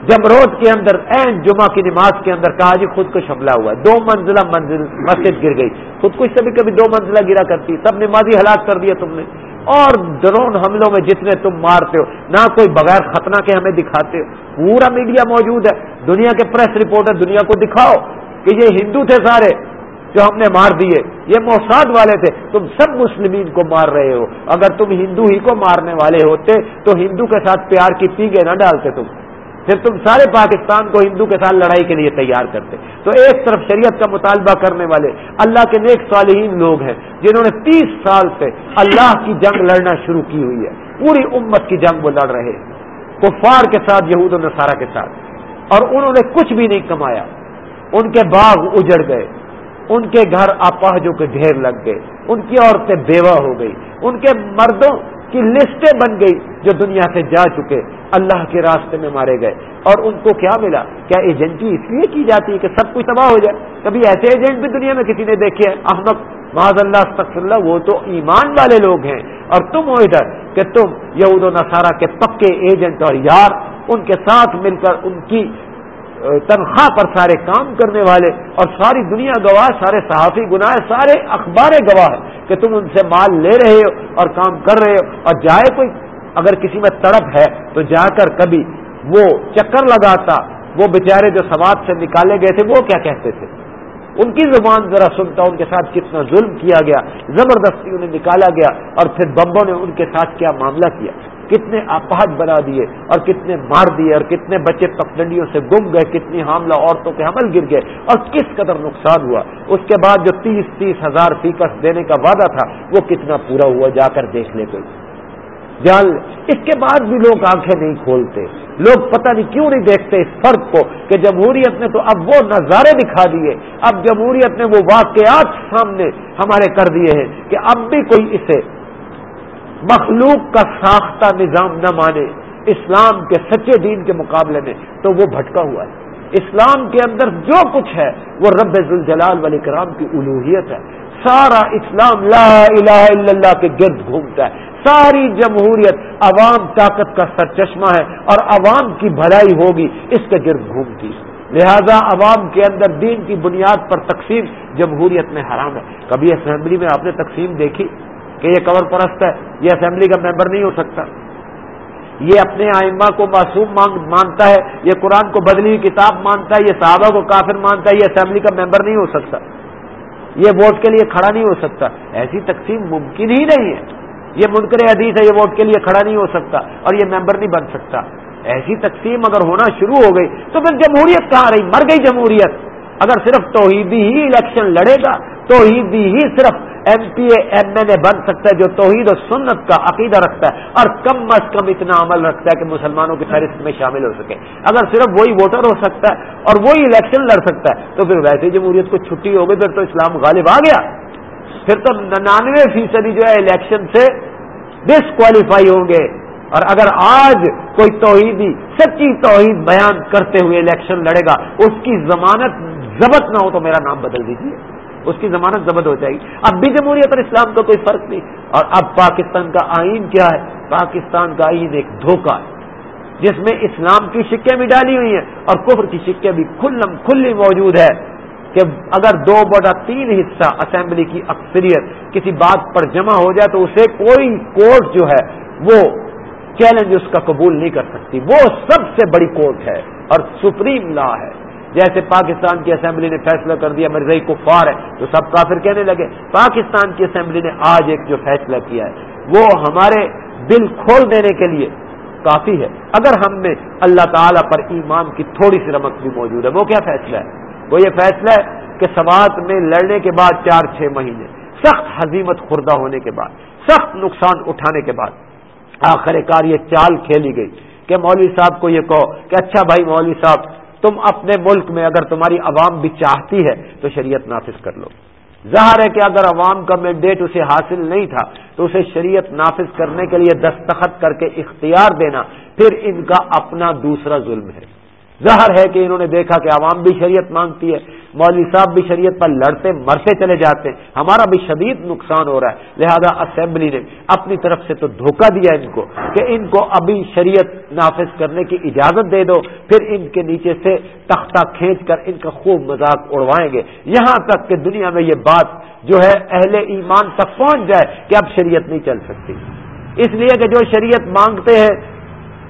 جمروت کے اندر این جمعہ کی نماز کے اندر کہا جی خود کو شملہ ہوا۔ دو منزلہ منزل، مسجد گر گئی۔ خود کو کبھی کبھی دو منزلہ گرا کرتی۔ سب نمازی ہلاک کر دیا تم نے۔ اور ڈرون حملوں میں جتنے تم مارتے ہو، نہ کوئی بغیر ختنہ کے ہمیں دکھاتے ہو۔ پورا میڈیا موجود ہے۔ دنیا کے پریس رپورٹر دنیا کو دکھاؤ کہ یہ ہندو تھے سارے جو ہم نے مار دیے۔ یہ موساد والے تھے۔ تم سب مسلمین کو مار رہے ہو۔ اگر تم ہندو ہی کو مارنے والے ہوتے، تو ہندو کے ساتھ پیار کی پیگے نہ ڈالتے تم۔ پھر تم سارے پاکستان کو ہندو کے ساتھ لڑائی کے لیے تیار کرتے۔ تو ایک طرف شریعت کا مطالبہ کرنے والے، اللہ کے نیک صالحین لوگ ہیں، جنہوں نے تیس سال سے اللہ کی جنگ لڑنا شروع کی ہوئی ہے۔ پوری امت کی جنگ وہ لڑ رہے۔ کفار کے ساتھ، یہود و نصارہ کے ساتھ۔ اور انہوں نے کچھ بھی نہیں کمایا۔ ان کے باغ اجڑ گئے۔ ان کے گھر اپاہجوں کے ڈھیر لگ گئے، ان کی عورتیں بیوہ ہو گئی ان کے مردوں کی لسٹیں بن گئی جو دنیا سے جا چکے، اللہ کے راستے میں مارے گئے۔ اور ان کو کیا ملا؟ کیا ایجنٹی اس لیے کی جاتی ہے کہ سب کچھ تباہ ہو جائے؟ کبھی ایسے ایجنٹ بھی دنیا میں کسی نے دیکھے احمد معذ اللہ، استغفر اللہ، وہ تو ایمان والے لوگ ہیں۔ اور تم ہو ادھر کہ تم یہود و نصارہ کے پکے ایجنٹ اور یار، ان کے ساتھ مل کر ان کی تنخواہ پر سارے کام کرنے والے اور ساری دنیا گواہ، سارے صحافی گناہ سارے اخبار گواہ کہ تم ان سے مال لے رہے ہو اور کام کر رہے ہو اور جائے کوئی، اگر کسی میں تڑپ ہے تو جا کر کبھی وہ چکر لگاتا، وہ بیچارے جو سواد سے نکالے گئے تھے، وہ کیا کہتے تھے؟ ان کی زبان ذرا سنتا، ان کے ساتھ کتنا ظلم کیا گیا، زبردستی انہیں نکالا گیا اور پھر بمبوں نے ان کے ساتھ کیا معاملہ کیا۔ کتنے اپاہج بنا دیے اور کتنے مار دیے اور کتنے بچے پگڈنڈیوں سے گم گئے، کتنی حاملہ عورتوں کے حمل گر گئے اور کس قدر نقصان ہوا؟ اس کے بعد جو تیس تیس ہزار فیکس دینے کا وعدہ تھا، وہ کتنا پورا ہوا؟ جا کر دیکھ لے کوئی۔ جان، اس کے بعد بھی لوگ آنکھیں نہیں کھولتے۔ لوگ پتہ نہیں کیوں نہیں دیکھتے اس فرق کو کہ جمہوریت نے تو اب وہ نظارے دکھا دیے۔ اب جمہوریت نے وہ واقعات سامنے ہمارے کر دیے ہیں کہ اب بھی کوئی اسے مخلوق کا ساختہ نظام نہ مانے، اسلام کے سچے دین کے مقابلے میں، تو وہ بھٹکا ہوا ہے۔ اسلام کے اندر جو کچھ ہے، وہ رب الجلال ولی کرام کی الوحیت ہے۔ سارا اسلام لا الہ الا اللہ کے گرد گھومتا ہے۔ ساری جمہوریت عوام طاقت کا سر چشمہ ہے اور عوام کی بھلائی ہوگی، اس کے گرد گھومتی ہے۔ لہذا عوام کے اندر دین کی بنیاد پر تقسیم جمہوریت میں حرام ہے۔ کبھی اسمبلی میں آپ نے تقسیم دیکھی؟ کہ یہ کور پرست ہے، یہ اسمبلی کا ممبر نہیں ہو سکتا۔ یہ اپنے آئمہ کو معصوم مانتا ہے، یہ قرآن کو بدلی ہوئی کتاب مانتا ہے، یہ صحابہ کو کافر مانتا ہے، یہ اسمبلی کا ممبر نہیں ہو سکتا۔ یہ ووٹ کے لیے کھڑا نہیں ہو سکتا۔ ایسی تقسیم ممکن ہی نہیں ہے۔ یہ منکر حدیث ہے، یہ ووٹ کے لیے کھڑا نہیں ہو سکتا اور یہ ممبر نہیں بن سکتا۔ ایسی تقسیم اگر ہونا شروع ہو گئی تو پھر جمہوریت کہاں رہی؟ مر گئی جمہوریت۔ اگر صرف توحیدی ہی الیکشن لڑے گا توحیدی ہی صرف M P A M L A بن سکتا ہے، جو توحید و سنت کا عقیدہ رکھتا ہے، اور کم از کم اتنا عمل رکھتا ہے کہ مسلمانوں کی فہرست میں شامل ہو سکے۔ اگر صرف وہی ووٹر ہو سکتا ہے اور وہی الیکشن لڑ سکتا ہے، تو پھر ویسے جمہوریت کو چھٹی ہو گئی، پھر تو اسلام غالب آ گیا۔ پھر تو ننانوے فیصدی جو ہے الیکشن سے ڈسکوالیفائی ہوں گے۔ اور اگر آج کوئی توحیدی سچی توحید بیان کرتے ہوئے الیکشن لڑے گا، اس کی ضمانت ضبط نہ ہو تو میرا نام بدل دیجیے اس کی ضمانت ضبط ہو جائے گی۔ اب بھی جمہوریت اور اسلام کا کوئی فرق نہیں۔ اور اب پاکستان کا آئین کیا ہے؟ پاکستان کا آئین ایک دھوکہ ہے، جس میں اسلام کی سکے بھی ڈالی ہوئی ہیں اور کفر کی سکے بھی کھلم کھلی موجود ہے کہ اگر دو بڑا تین حصہ اسمبلی کی اکثریت کسی بات پر جمع ہو جائے تو اسے کوئی کورٹ جو ہے وہ چیلنج اس کا قبول نہیں کر سکتی۔ وہ سب سے بڑی کورٹ ہے اور سپریم لا ہے۔ جیسے پاکستان کی اسمبلی نے فیصلہ کر دیا مرزئی کو ہے، تو سب کافر کہنے لگے۔ پاکستان کی اسمبلی نے آج ایک جو فیصلہ کیا ہے، وہ ہمارے دل کھول دینے کے لیے کافی ہے۔ اگر ہم میں اللہ تعالیٰ پر ایمان کی تھوڑی سی رمک بھی موجود ہے، وہ کیا فیصلہ ہے؟ وہ یہ فیصلہ ہے کہ سماعت میں لڑنے کے بعد چار چھ مہینے، سخت حزیمت خوردہ ہونے کے بعد، سخت نقصان اٹھانے کے بعد آخر کار یہ چال کھیلی گئی کہ مولوی صاحب کو یہ کہو کہ اچھا بھائی مولوی صاحب تم اپنے ملک میں اگر تمہاری عوام بھی چاہتی ہے تو شریعت نافذ کر لو۔ ظاہر ہے کہ اگر عوام کا مینڈیٹ اسے حاصل نہیں تھا تو اسے شریعت نافذ کرنے کے لیے دستخط کر کے اختیار دینا پھر ان کا اپنا دوسرا ظلم ہے۔ ظاہر ہے کہ انہوں نے دیکھا کہ عوام بھی شریعت مانگتی ہے، مولوی صاحب بھی شریعت پر لڑتے، مرتے چلے جاتے ہیں۔ ہمارا بھی شدید نقصان ہو رہا ہے۔ لہذا اسمبلی نے اپنی طرف سے تو دھوکہ دیا ان کو کہ ان کو ابھی شریعت نافذ کرنے کی اجازت دے دو، پھر ان کے نیچے سے تختہ کھینچ کر ان کا خوب مذاق اڑوائیں گے۔ یہاں تک کہ دنیا میں یہ بات جو ہے اہل ایمان تک پہنچ جائے کہ اب شریعت نہیں چل سکتی۔ اس لیے کہ جو شریعت مانگتے ہیں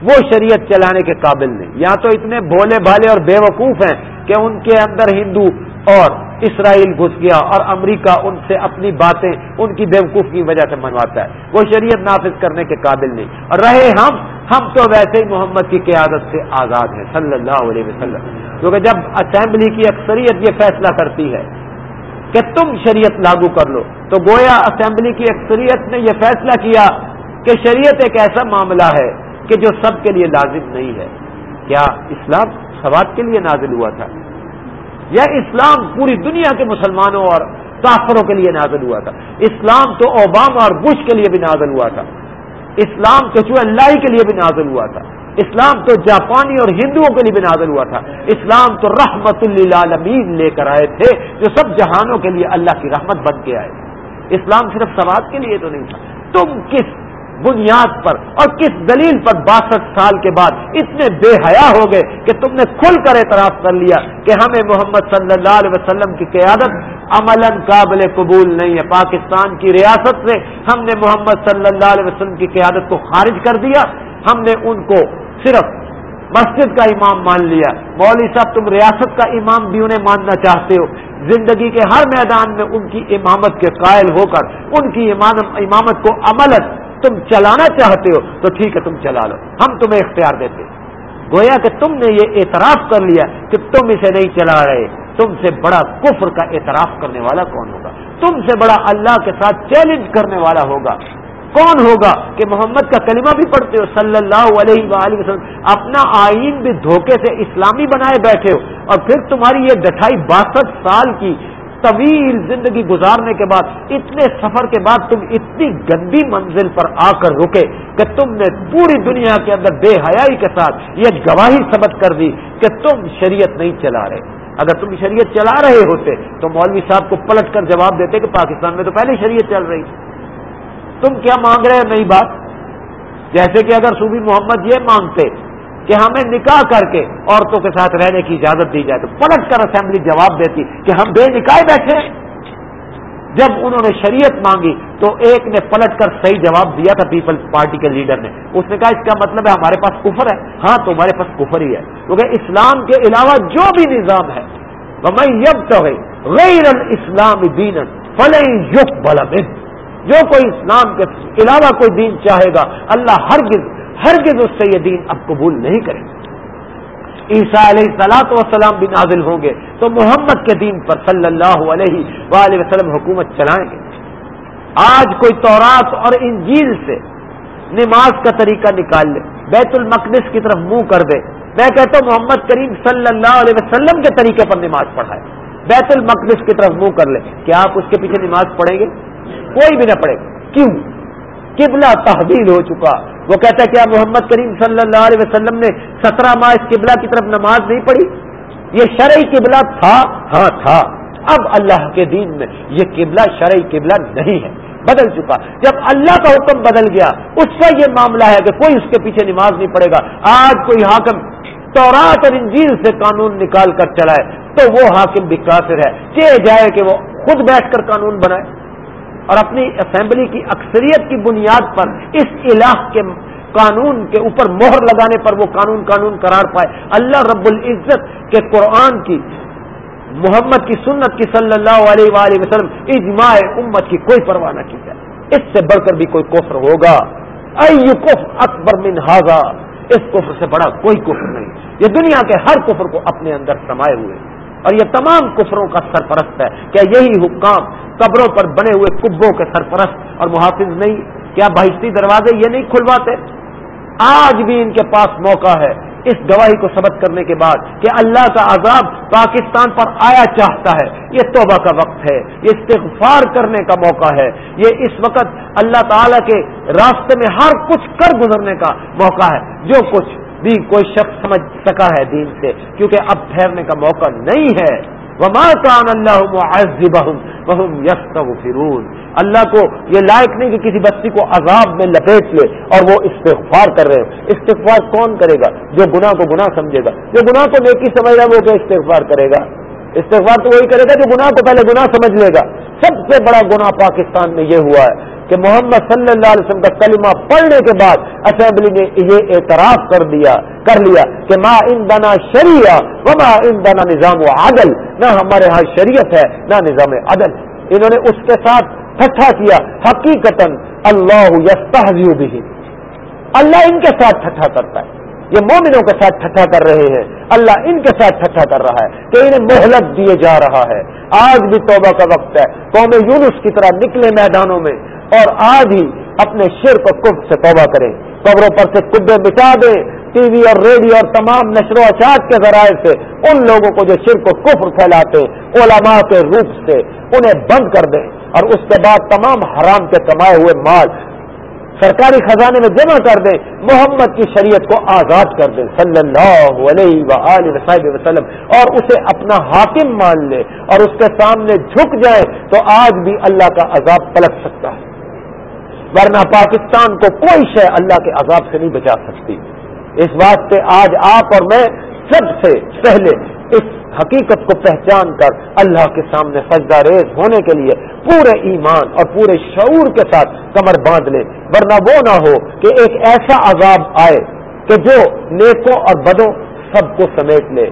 وہ شریعت چلانے کے قابل نہیں۔ یا تو اتنے بھولے بھالے اور بے وقوف ہیں کہ ان کے اندر ہندو اور اسرائیل گھس گیا اور امریکہ ان سے اپنی باتیں ان کی بیوقوف کی وجہ سے منواتا ہے۔ وہ شریعت نافذ کرنے کے قابل نہیں۔ اور رہے ہم ہم تو ویسے ہی محمد کی قیادت سے آزاد ہیں، صلی اللہ علیہ وسلم۔ کیونکہ جب اسمبلی کی اکثریت یہ فیصلہ کرتی ہے کہ تم شریعت لاگو کر لو، تو گویا اسمبلی کی اکثریت نے یہ فیصلہ کیا کہ شریعت ایک ایسا معاملہ ہے کہ جو سب کے لیے لازم نہیں ہے۔ کیا اسلام سوات کے لیے نازل ہوا تھا؟ یا اسلام پوری دنیا کے مسلمانوں اور کافروں کے لیے نازل ہوا تھا؟ اسلام تو اوباما اور بش کے لیے بھی نازل ہوا تھا۔ اسلام تو چو اللہ کے لیے بھی نازل ہوا تھا۔ اسلام تو جاپانی اور ہندوؤں کے لیے بھی نازل ہوا تھا۔ اسلام تو رحمت اللہ لے کر آئے تھے، جو سب جہانوں کے لیے اللہ کی رحمت بن کے آئے۔ اسلام صرف سواد کے لیے تو نہیں تھا۔ تم کس بنیاد پر اور کس دلیل پر باسٹھ سال کے بعد اتنے بے حیا ہو گئے کہ تم نے کھل کر اعتراف کر لیا کہ ہمیں محمد صلی اللہ علیہ وسلم کی قیادت عمل قابل قبول نہیں ہے۔ پاکستان کی ریاست سے ہم نے محمد صلی اللہ علیہ وسلم کی قیادت کو خارج کر دیا۔ ہم نے ان کو صرف مسجد کا امام مان لیا۔ مولوی صاحب، تم ریاست کا امام بھی انہیں ماننا چاہتے ہو۔ زندگی کے ہر میدان میں ان کی امامت کے قائل ہو کر، ان کی امامت کو عملت تم چلانا چاہتے ہو تو ٹھیک ہے تم چلا لو۔ ہم تمہیں اختیار دیتے گویا کہ تم نے یہ اعتراف کر لیا کہ تم اسے نہیں چلا رہے۔ تم سے بڑا کفر کا اعتراف کرنے والا کون ہوگا؟ تم سے بڑا اللہ کے ساتھ چیلنج کرنے والا ہوگا۔ کون ہوگا کہ محمد کا کلمہ بھی پڑھتے ہو؟ صلی اللہ علیہ وآلہ وسلم۔ اپنا آئین بھی دھوکے سے اسلامی بنائے بیٹھے ہو۔ اور پھر تمہاری یہ ڈٹھائی باسٹھ سال کی طویل زندگی گزارنے کے بعد، اتنے سفر کے بعد تم اتنی گندی منزل پر آ کر رکے کہ تم نے پوری دنیا کے اندر بے حیائی کے ساتھ یہ گواہی ثبت کر دی کہ تم شریعت نہیں چلا رہے۔ اگر تم شریعت چلا رہے ہوتے تو مولوی صاحب کو پلٹ کر جواب دیتے کہ پاکستان میں تو پہلے شریعت چل رہی۔ تم کیا مانگ رہے نہیں بات؟ جیسے کہ اگر صوبی محمد یہ مانگتے کہ ہمیں نکاح کر کے عورتوں کے ساتھ رہنے کی اجازت دی جائے تو پلٹ کر اسمبلی جواب دیتی کہ ہم بے نکاح بیٹھے جب انہوں نے شریعت مانگی تو ایک نے پلٹ کر صحیح جواب دیا تھا پیپلز پارٹی کے لیڈر نے۔ اس نے کہا، اس کا مطلب ہے ہمارے پاس کفر ہے۔ ہاں تمہارے پاس کفر ہی ہے۔ کیونکہ اسلام کے علاوہ جو بھی نظام ہے میں یب تو غیر اسلام دین فلح یق بلب جو کوئی اسلام کے علاوہ کوئی دین چاہے گا، اللہ ہرگز ہرگز اس سے یہ دین اب قبول نہیں کرے عیسیٰ علیہ سلاط وسلام بھی نازل ہوں گے تو محمد کے دین پر صلی اللہ علیہ وآلہ وسلم حکومت چلائیں گے۔ آج کوئی تورات اور انجیل سے نماز کا طریقہ نکال لے، بیت المقدس کی طرف منہ کر دے۔ میں کہتا ہوں محمد کریم صلی اللہ علیہ وسلم کے طریقے پر نماز پڑھائے۔ بیت المقدس کی طرف منہ کر لے۔ کیا آپ اس کے پیچھے نماز پڑھیں گے؟ کوئی بھی نہ پڑھے۔ کیوں؟ قبلہ تحویل ہو چکا۔ وہ کہتا ہے کیا محمد کریم صلی اللہ علیہ وسلم نے سترہ ماہ اس قبلہ کی طرف نماز نہیں پڑھی۔ یہ شرعی قبلہ تھا؟ ہاں تھا۔ اب اللہ کے دین میں یہ قبلہ شرعی قبلہ نہیں ہے۔ بدل چکا۔ جب اللہ کا حکم بدل گیا، اس کا یہ معاملہ ہے کہ کوئی اس کے پیچھے نماز نہیں پڑے گا۔ آج کوئی حاکم تورات اور انجیل سے قانون نکال کر چلائے تو وہ حاکم بھی کافر ہے۔ کہ جائے کہ وہ خود بیٹھ کر قانون بنائے۔ اور اپنی اسمبلی کی اکثریت کی بنیاد پر اس علاق کے قانون کے اوپر مہر لگانے پر وہ قانون قانون قرار پائے۔ اللہ رب العزت کے قرآن کی، محمد کی سنت کی صلی اللہ علیہ وآلہ وسلم اجماع امت کی کوئی پرواہ نہ کی جائے۔ اس سے بڑھ کر بھی کوئی کفر ہوگا۔ کف اکبر من ہاگا اس کفر سے بڑا کوئی کفر نہیں۔ یہ دنیا کے ہر کفر کو اپنے اندر سمائے ہوئے۔ اور یہ تمام کفروں کا سرپرست ہے کیا یہی حکام قبروں پر بنے ہوئے کبوں کے سرپرست اور محافظ نہیں؟ کیا بہشتی دروازے یہ نہیں کھلواتے؟ آج بھی ان کے پاس موقع ہے اس گواہی کو سبق کرنے کے بعد کہ اللہ کا عذاب پاکستان پر آیا چاہتا ہے۔ یہ توبہ کا وقت ہے، یہ استغفار کرنے کا موقع ہے۔ یہ اس وقت اللہ تعالی کے راستے میں ہر کچھ کر گزرنے کا موقع ہے۔ جو کچھ بھی کوئی شخص سمجھ سکا ہے دین سے، کیونکہ اب ٹھہرنے کا موقع نہیں ہے۔ وما کان اللہ بہم یس اللہ کو یہ لائق نہیں کہ کسی بستی کو عذاب میں لپیٹ لے اور وہ استغفار کر رہے ہیں استغفار کون کرے گا؟ جو گناہ کو گناہ سمجھے گا۔ جو گناہ کو نیکی سمجھ رہا ہے وہ کیا استغفار کرے گا؟ استغفار تو وہی کرے گا جو گناہ کو پہلے گناہ سمجھ لے گا۔ سب سے بڑا گناہ پاکستان میں یہ ہوا ہے کہ محمد صلی اللہ علیہ وسلم کا کلمہ پڑھنے کے بعد اسمبلی نے یہ اعتراف کر دیا، کر لیا کہ ماں ان دنا شریعہ و ماں ان دنا نظام و عدل، نہ ہمارے ہاں شریعت ہے، نہ نظام عدل۔ انہوں نے اس کے ساتھ ٹھٹھا کیا حقیقت اللہ یستحزیو بھی اللہ ان کے ساتھ ٹھٹھا کرتا ہے۔ یہ مومنوں کے ساتھ ٹھٹھا کر رہے ہیں۔ اللہ ان کے ساتھ ٹھٹھا کر رہا ہے کہ انہیں مہلت دیے جا رہا ہے۔ آج بھی توبہ کا وقت ہے۔ قوم یونس کی طرح نکلے میدانوں میں اور آج ہی اپنے شر کو کف سے توبہ کریں۔ قبروں پر سے کبے مٹا دیں۔ ٹی وی اور ریڈیو اور تمام نشر و اشاعت کے ذرائع سے ان لوگوں کو جو شر کو کفر پھیلاتے، علماء کے روپ سے انہیں بند کر دیں۔ اور اس کے بعد تمام حرام کے کمائے ہوئے مال سرکاری خزانے میں جمع کر دیں محمد کی شریعت کو آزاد کر دیں صلی اللہ علیہ وسلم۔ اور اسے اپنا حاکم مان لے اور اس کے سامنے جھک جائے تو آج بھی اللہ کا عذاب پلٹ سکتا ہے۔ ورنہ پاکستان کو کوئی شے اللہ کے عذاب سے نہیں بچا سکتی۔ اس واسطے آج آپ اور میں سب سے پہلے اس حقیقت کو پہچان کر اللہ کے سامنے سجدہ ریز ہونے کے لیے پورے ایمان اور پورے شعور کے ساتھ کمر باندھ لے۔ ورنہ وہ نہ ہو کہ ایک ایسا عذاب آئے کہ جو نیکوں اور بدوں سب کو سمیٹ لے۔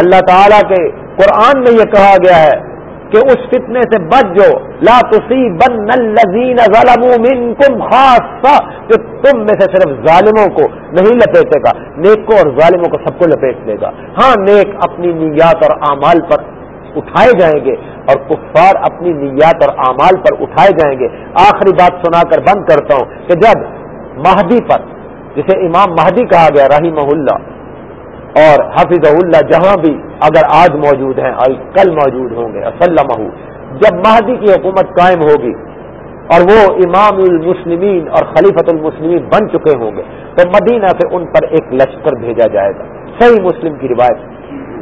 اللہ تعالیٰ کے قرآن میں یہ کہا گیا ہے کہ اس فتنے سے بچ جو۔ لا تصیبن الذین ظلموا منکم خاصا کہ تم میں سے صرف ظالموں کو نہیں لپیٹے گا، نیکوں اور ظالموں کو سب کو لپیٹ لے گا۔ ہاں نیک اپنی نیات اور اعمال پر اٹھائے جائیں گے اور کفار اپنی نیات اور اعمال پر اٹھائے جائیں گے۔ آخری بات سنا کر بند کرتا ہوں کہ جب مہدی پر، جسے امام مہدی کہا گیا، رحمہ اللہ اور حافظ اللہ جہاں بھی اگر آج موجود ہیں اور کل موجود ہوں گے اسلم جب مہدی کی حکومت قائم ہوگی اور وہ امام المسلمین اور خلیفت المسلمین بن چکے ہوں گے، تو مدینہ سے ان پر ایک لشکر بھیجا جائے گا۔ صحیح مسلم کی روایت۔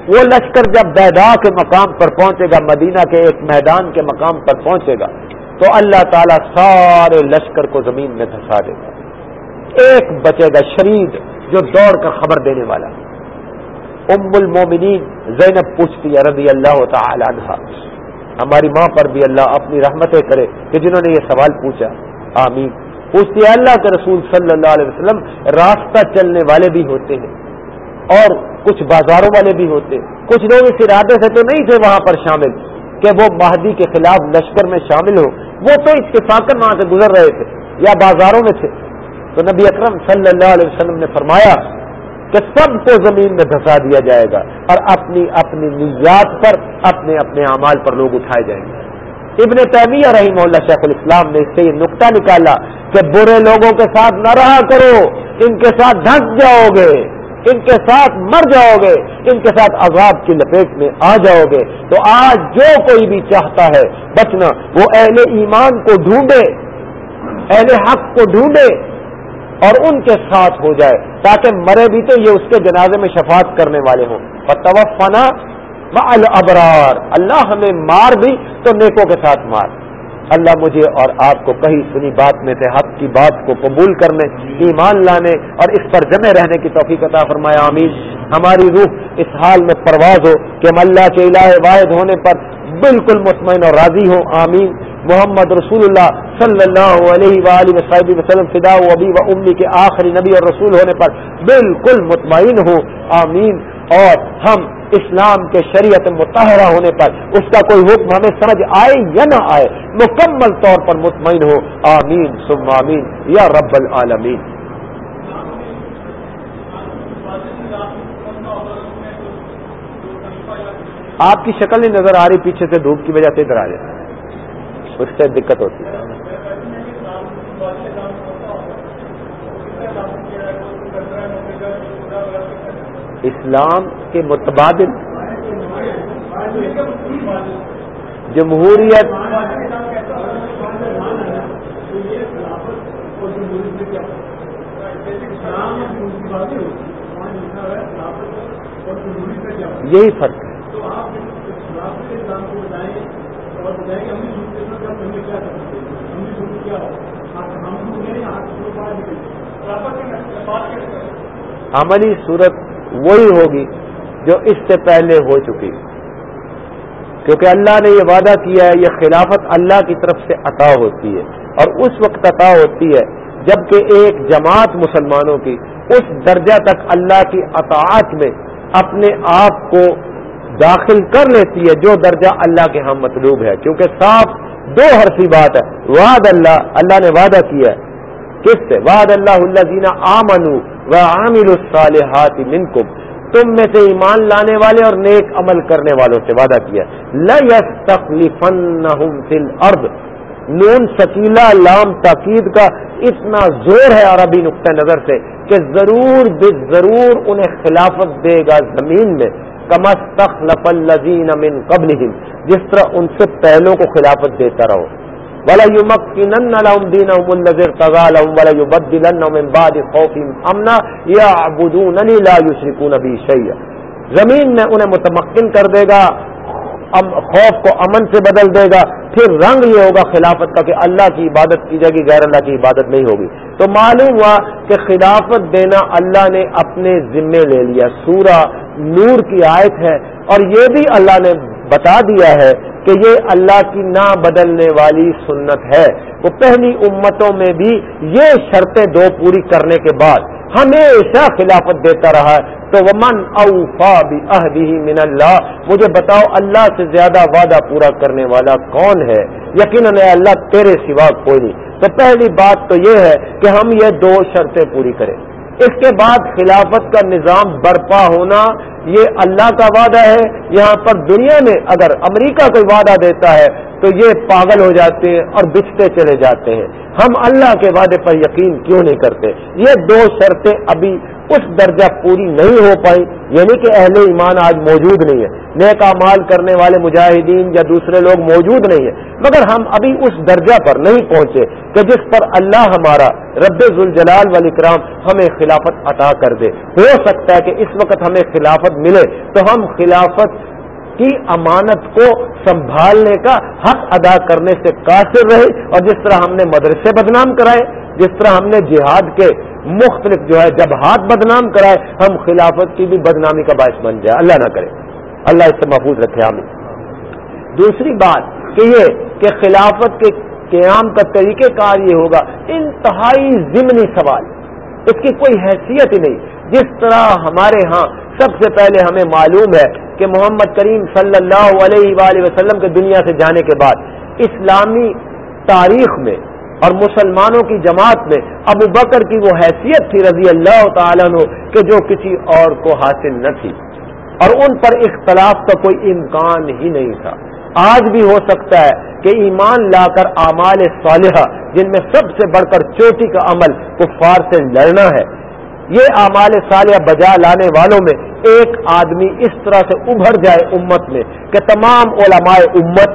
وہ لشکر جب بیدا کے مقام پر پہنچے گا، مدینہ کے ایک میدان کے مقام پر پہنچے گا، تو اللہ تعالیٰ سارے لشکر کو زمین میں دھسا دے گا۔ ایک بچے گا شرید جو دوڑ کر خبر دینے والا ہے۔ ام المومنین زینب پوچھتی ہے رضی اللہ تعالی عنہ ہماری ماں پر بھی اللہ اپنی رحمتیں کرے کہ جنہوں نے یہ سوال پوچھا. آمین. پوچھتی ہے اللہ کے رسول صلی اللہ علیہ وسلم راستہ چلنے والے بھی ہوتے ہیں اور کچھ بازاروں والے بھی ہوتے ہیں. کچھ لوگ اس ارادے سے تو نہیں تھے وہاں پر شامل کہ وہ مہدی کے خلاف لشکر میں شامل ہو وہ تو اتفاقن وہاں سے گزر رہے تھے یا بازاروں میں تھے. تو نبی اکرم صلی اللہ علیہ وسلم نے فرمایا کہ سب کو زمین میں دھسا دیا جائے گا اور اپنی اپنی نیات پر اپنے اپنے اعمال پر لوگ اٹھائے جائیں گے۔ ابن تیمیہ رحیم اللہ شیخ الاسلام نے اس سے یہ نقطہ نکالا کہ برے لوگوں کے ساتھ نہ رہا کرو، ان کے ساتھ دھس جاؤ گے، ان کے ساتھ مر جاؤ گے، ان کے ساتھ عذاب کی لپیٹ میں آ جاؤ گے۔ تو آج جو کوئی بھی چاہتا ہے، بچنا، وہ اہل ایمان کو ڈھونڈے، اہل حق کو ڈھونڈے۔ اور ان کے ساتھ ہو جائے تاکہ مرے بھی تو یہ اس کے جنازے میں شفاعت کرنے والے ہوں۔ توفنا ابرار اللہ ہمیں مار بھی تو نیکوں کے ساتھ مار۔ اللہ مجھے اور آپ کو کہیں سنی بات میں سے حق کی بات کو قبول کرنے، ایمان لانے اور اس پر جمع رہنے کی توفیق عطا فرمایا آمین۔ ہماری روح اس حال میں پرواز ہو کہ ہم اللہ کے الہ واحد ہونے پر بالکل مطمئن اور راضی ہوں، آمین۔ محمد رسول اللہ صلی اللہ علیہ وآلہ وسلم فدا و ابی و امی کے آخری نبی اور رسول ہونے پر بالکل مطمئن ہو آمین۔ اور ہم اسلام کے شریعت متحرہ ہونے پر اس کا کوئی حکم ہمیں سمجھ آئے یا نہ آئے، مکمل طور پر مطمئن ہو آمین سم آمین۔ یا رب العالمین۔ آپ کی شکل نہیں نظر آ رہی، پیچھے سے دھوپ کی وجہ سے ادھر آ جائے۔ اس سے دقت ہوتی ہے۔ اسلام کے متبادل جمہوریت یہی فرق ہے۔ عملی صورت وہی ہوگی جو اس سے پہلے ہو چکی۔ کیونکہ اللہ نے یہ وعدہ کیا ہے، یہ خلافت اللہ کی طرف سے عطا ہوتی ہے اور اس وقت عطا ہوتی ہے جبکہ ایک جماعت مسلمانوں کی اس درجہ تک اللہ کی اطاعت میں اپنے آپ کو داخل کر لیتی ہے، جو درجہ اللہ کے ہاں مطلوب ہے۔ کیونکہ صاف دو حرفی بات ہے، وعد اللہ اللہ نے وعدہ کیا ہے۔ کس سے؟ وعد اللہ اللہ جینا آمنو و عامل الصالحات منکم تم میں سے ایمان لانے والے اور نیک عمل کرنے والوں سے وعدہ کیا۔ لَيَسْتَقْلِفَنَّهُمْ فِي الْأَرْضِ۔ نون شکیلا لام تاکید کا اتنا زور ہے عربی نقطۂ نظر سے کہ ضرور بے ضرور انہیں خلافت دے گا زمین میں۔ کمستخلف الزین امن قبل جس طرح ان سے پہلوں کو خلافت دیتا رہو۔ ولا يمكنن لهم دينهم الذي ارتضى لهم ولا يبدلنهم من بعد خوفهم امنا يعبدونني لا يشركون بي شيئا. زمین میں انہیں متمکن کر دے گا خوف کو امن سے بدل دے گا، پھر رنگ یہ ہوگا خلافت کا کہ اللہ کی عبادت کی جائے گی، غیر اللہ کی عبادت نہیں ہوگی۔ تو معلوم ہوا کہ خلافت دینا اللہ نے اپنے ذمے لے لیا۔ سورہ نور کی آیت ہے اور یہ بھی اللہ نے بتا دیا ہے کہ یہ اللہ کی نہ بدلنے والی سنت ہے۔ وہ پہلی امتوں میں بھی یہ شرطیں دو پوری کرنے کے بعد ہمیشہ خلافت دیتا رہا ہے۔ تو وہ من اوفا بھی من اللہ مجھے بتاؤ اللہ سے زیادہ وعدہ پورا کرنے والا کون ہے؟ یقیناً اللہ تیرے سوا کوئی نہیں۔ تو پہلی بات تو یہ ہے کہ ہم یہ دو شرطیں پوری کریں۔ اس کے بعد خلافت کا نظام برپا ہونا یہ اللہ کا وعدہ ہے۔ یہاں پر دنیا میں اگر امریکہ کوئی وعدہ دیتا ہے تو یہ پاگل ہو جاتے ہیں اور بچتے چلے جاتے ہیں۔ ہم اللہ کے وعدے پر یقین کیوں نہیں کرتے؟ یہ دو شرطیں ابھی اس درجہ پوری نہیں ہو پائی یعنی کہ اہل ایمان آج موجود نہیں ہے نیک مال کرنے والے مجاہدین یا دوسرے لوگ موجود نہیں ہیں۔ مگر ہم ابھی اس درجہ پر نہیں پہنچے کہ جس پر اللہ ہمارا رب ذوالجلال والاکرام ہمیں خلافت عطا کر دے۔ ہو سکتا ہے کہ اس وقت ہمیں خلافت ملے تو ہم خلافت کی امانت کو سنبھالنے کا حق ادا کرنے سے قاصر رہے اور جس طرح ہم نے مدرسے بدنام کرائے، جس طرح ہم نے جہاد کے مختلف جو ہے جب ہاتھ بدنام کرائے، ہم خلافت کی بھی بدنامی کا باعث بن جائے۔ اللہ نہ کرے۔ اللہ اس سے محفوظ رکھے۔ ہمیں دوسری بات کہ یہ کہ خلافت کے قیام کا طریقہ کار یہ ہوگا، انتہائی ضمنی سوال۔ اس کی کوئی حیثیت ہی نہیں۔ جس طرح ہمارے ہاں سب سے پہلے ہمیں معلوم ہے کہ محمد کریم صلی اللہ علیہ وآلہ وسلم کے دنیا سے جانے کے بعد اسلامی تاریخ میں اور مسلمانوں کی جماعت میں ابو بکر کی وہ حیثیت تھی رضی اللہ تعالیٰ عنہ کہ جو کسی اور کو حاصل نہ تھی اور ان پر اختلاف کا کوئی امکان ہی نہیں تھا۔ آج بھی ہو سکتا ہے کہ ایمان لا کر اعمال صالحہ جن میں سب سے بڑھ کر چوٹی کا عمل کفار سے لڑنا ہے۔ یہ اعمال صالحہ بجا لانے والوں میں ایک آدمی اس طرح سے ابھر جائے امت میں کہ تمام علماء امت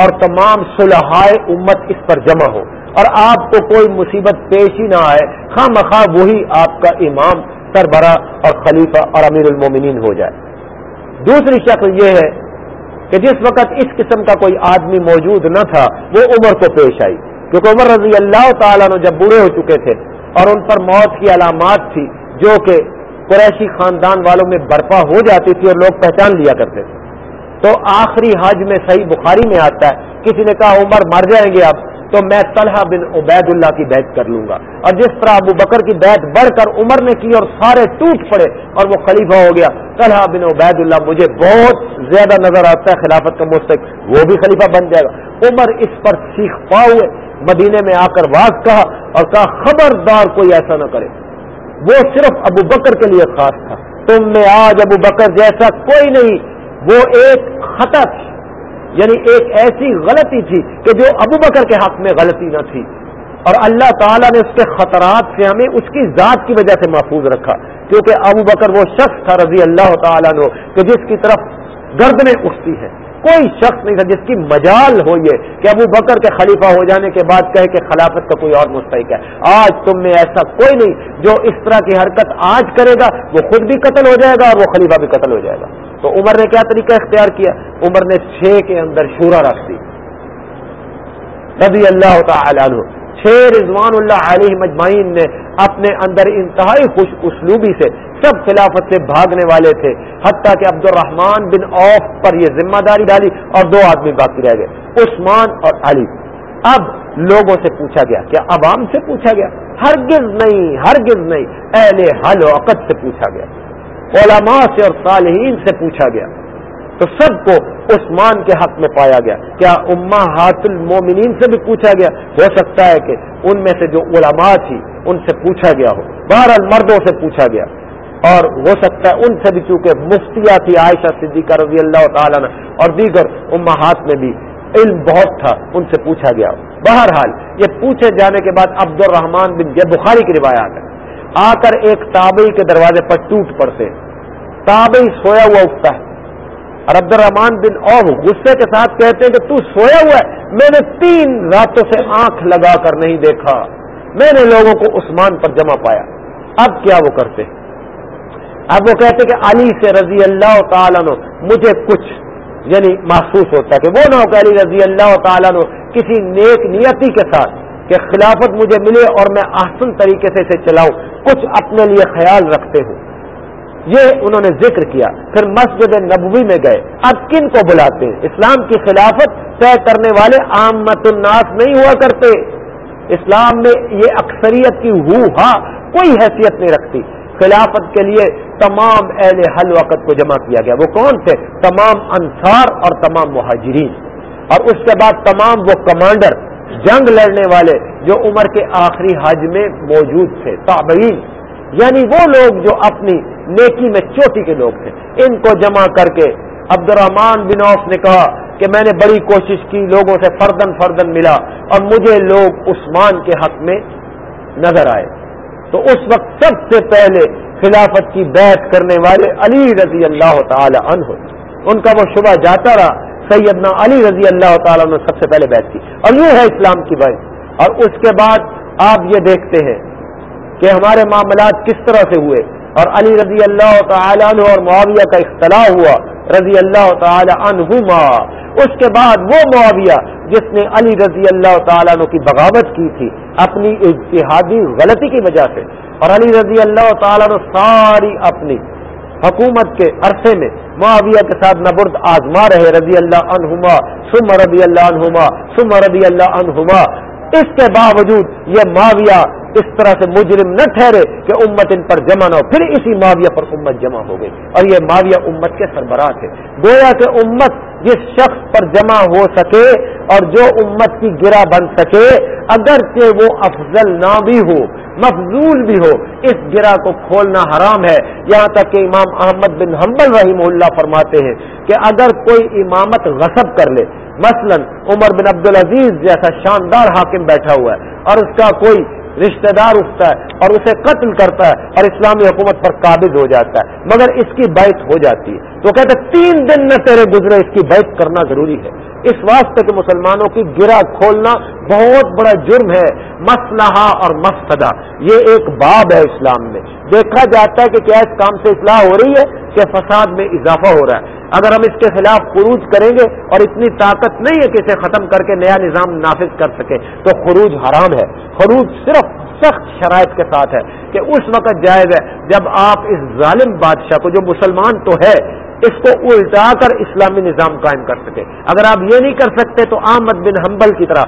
اور تمام صلحائے امت اس پر جمع ہو اور آپ کو کوئی مصیبت پیش ہی نہ آئے، خواہ مخواہ وہی آپ کا امام، سربراہ اور خلیفہ اور امیر المومنین ہو جائے۔ دوسری شکل یہ ہے کہ جس وقت اس قسم کا کوئی آدمی موجود نہ تھا، وہ عمر کو پیش آئی۔ کیونکہ عمر رضی اللہ تعالیٰ نے جب بوڑھے ہو چکے تھے اور ان پر موت کی علامات تھی جو کہ قریشی خاندان والوں میں برپا ہو جاتی تھی اور لوگ پہچان لیا کرتے تھے۔ تو آخری حج میں صحیح بخاری میں آتا ہے۔ کسی نے کہا، عمر مر جائیں گے آپ۔ تو میں طلحہ بن عبید اللہ کی بیعت کر لوں گا۔ اور جس طرح ابو بکر کی بیعت بڑھ کر عمر نے کی اور سارے ٹوٹ پڑے اور وہ خلیفہ ہو گیا، طلحہ بن عبید اللہ مجھے بہت زیادہ نظر آتا ہے خلافت کا مستق وہ بھی خلیفہ بن جائے گا۔ عمر اس پر سیکھ پا ہوئے، مدینے میں آ کر واضح کہا اور کہا، خبردار کوئی ایسا نہ کرے۔ وہ صرف ابو بکر کے لیے خاص تھا۔ تم میں آج ابو بکر جیسا کوئی نہیں، وہ ایک خطا تھی۔ یعنی ایک ایسی غلطی تھی کہ جو ابو بکر کے حق میں غلطی نہ تھی۔ اور اللہ تعالیٰ نے اس کے خطرات سے ہمیں اس کی ذات کی وجہ سے محفوظ رکھا۔ کیونکہ ابو بکر وہ شخص تھا رضی اللہ تعالیٰ نے کہ جس کی طرف گردنیں اٹھتی ہیں کوئی شخص نہیں تھا جس کی مجال ہو یہ کہ ابو بکر کے خلیفہ ہو جانے کے بعد کہے کہ خلافت کا کوئی اور مستحق ہے۔ آج تم میں ایسا کوئی نہیں جو اس طرح کی حرکت آج کرے گا، وہ خود بھی قتل ہو جائے گا اور وہ خلیفہ بھی قتل ہو جائے گا۔ تو عمر نے کیا طریقہ اختیار کیا؟ عمر نے چھ کے اندر شورا رکھ دی۔ رضی اللہ تعالی عنہ۔ چھ رضوان اللہ علیہ مجمعین نے اپنے اندر انتہائی خوش اسلوبی سے سب خلافت سے بھاگنے والے تھے، حتیٰ کہ عبد الرحمان بن اوف پر یہ ذمہ داری ڈالی اور دو آدمی باقی رہ گئے، عثمان اور علی۔ اب لوگوں سے پوچھا گیا کیا عوام سے پوچھا گیا، ہرگز نہیں ہرگز نہیں، اہل حل و عقد سے پوچھا گیا۔ علماء سے اور صالحین سے پوچھا گیا۔ تو سب کو عثمان کے حق میں پایا گیا۔ کیا اما ہات المومنین سے بھی پوچھا گیا؟ ہو سکتا ہے کہ ان میں سے جو علماء تھی، ان سے پوچھا گیا ہو۔ بہرحال مردوں سے پوچھا گیا۔ اور ہو سکتا ہے ان سے بھی چونکہ مفتیا تھی عائشہ صدیقہ رضی اللہ تعالیٰ نے اور دیگر امہات میں بھی علم بہت تھا، ان سے پوچھا گیا۔ بہرحال یہ پوچھے جانے کے بعد عبد الرحمان بن یہ بخاری کی روایات ہے آ کر ایک تابعی کے دروازے پر ٹوٹ پڑتے۔ تابعی سویا ہوا اٹھتا ہے۔ اور عبد الرحمان بن اوہ غصے کے ساتھ کہتے ہیں کہ تو سویا ہوا ہے۔ میں نے تین راتوں سے آنکھ لگا کر نہیں دیکھا۔ میں نے لوگوں کو عثمان پر جمع پایا۔ اب کیا وہ کرتے؟ اب وہ کہتے کہ علی سے رضی اللہ تعالیٰ نو مجھے کچھ یعنی محسوس ہوتا ہے کہ وہ نہ ہو کہ علی رضی اللہ تعالیٰ نو کسی نیک نیتی کے ساتھ کہ خلافت مجھے ملے اور میں آسن طریقے سے اسے چلاؤں۔ کچھ اپنے لیے خیال رکھتے ہوں۔ یہ انہوں نے ذکر کیا۔ پھر مسجد نبوی میں گئے۔ اب کن کو بلاتے؟ اسلام کی خلافت طے کرنے والے عامت الناس نہیں ہوا کرتے۔ اسلام میں یہ اکثریت کی ہو ہاں کوئی حیثیت نہیں رکھتی۔ خلافت کے لیے تمام اہل حل وقت کو جمع کیا گیا۔ وہ کون تھے؟ تمام انصار اور تمام مہاجرین۔ اور اس کے بعد تمام وہ کمانڈر، جنگ لڑنے والے جو عمر کے آخری حج میں موجود تھے، تابعین۔ یعنی وہ لوگ جو اپنی نیکی میں چوٹی کے لوگ تھے ان کو جمع کر کے عبد الرحمان بن عوف نے کہا کہ میں نے بڑی کوشش کی، لوگوں سے فردن فردن ملا اور مجھے لوگ عثمان کے حق میں نظر آئے۔ تو اس وقت سب سے پہلے خلافت کی بیعت کرنے والے علی رضی اللہ تعالی عنہ۔ ان کا وہ شبہ جاتا رہا، سیدنا علی رضی اللہ تعالیٰ نے سب سے پہلے بیعت کی۔ اور یہ ہے اسلام کی بات اور اس کے بعد آپ یہ دیکھتے ہیں کہ ہمارے معاملات کس طرح سے ہوئے۔ اور علی رضی اللہ تعالیٰ عنہ اور معاویہ کا اختلاح ہوا، رضی اللہ تعالی عنہما۔ اس کے بعد وہ معاویہ جس نے علی رضی اللہ تعالیٰ عنہ کی بغاوت کی تھی، اپنی اتحادی غلطی کی وجہ سے۔ اور علی رضی اللہ تعالیٰ عنہ ساری اپنی حکومت کے عرصے میں معاویہ کے ساتھ نبرد آزما رہے، رضی اللہ عنہما سم رضی اللہ عنہما سم رضی اللہ عنہما۔ اس کے باوجود یہ معاویہ اس طرح سے مجرم نہ ٹھہرے کہ امت ان پر جمع نہ ہو۔ پھر اسی معاویہ پر امت جمع ہو گئی۔ اور یہ معاویہ امت کے سربراہ تھے۔ گویا کہ امت جس شخص پر جمع ہو سکے اور جو امت کی گرا بن سکے، اگرچہ وہ افضل نہ بھی ہو، مفضول بھی ہو، اس گرا کو کھولنا حرام ہے۔ یہاں تک کہ امام احمد بن حنبل رحیم اللہ فرماتے ہیں کہ اگر کوئی امامت غصب کر لے، مثلا عمر بن عبد العزیز جیسا شاندار حاکم بیٹھا ہوا ہے اور اس کا کوئی رشتہ دار اٹھتا ہے اور اسے قتل کرتا ہے اور اسلامی حکومت پر قابض ہو جاتا ہے، مگر اس کی بیت ہو جاتی ہے۔ تو کہتے تین دن میں تیرے گزرے، اس کی بیت کرنا ضروری ہے۔ اس واسطے کہ مسلمانوں کی گرا کھولنا بہت بڑا جرم ہے، مسلحہ اور مفسدہ۔ یہ ایک باب ہے اسلام میں۔ دیکھا جاتا ہے کہ کیا اس کام سے اصلاح ہو رہی ہے کہ فساد میں اضافہ ہو رہا ہے۔ اگر ہم اس کے خلاف خروج کریں گے اور اتنی طاقت نہیں ہے کہ اسے ختم کر کے نیا نظام نافذ کر سکے، تو خروج حرام ہے۔ خروج صرف سخت شرائط کے ساتھ ہے کہ اس وقت جائز ہے جب آپ اس ظالم بادشاہ کو، جو مسلمان تو ہے اس کو الٹا کر اسلامی نظام قائم کر سکے۔ اگر آپ یہ نہیں کر سکتے تو احمد بن حنبل کی طرح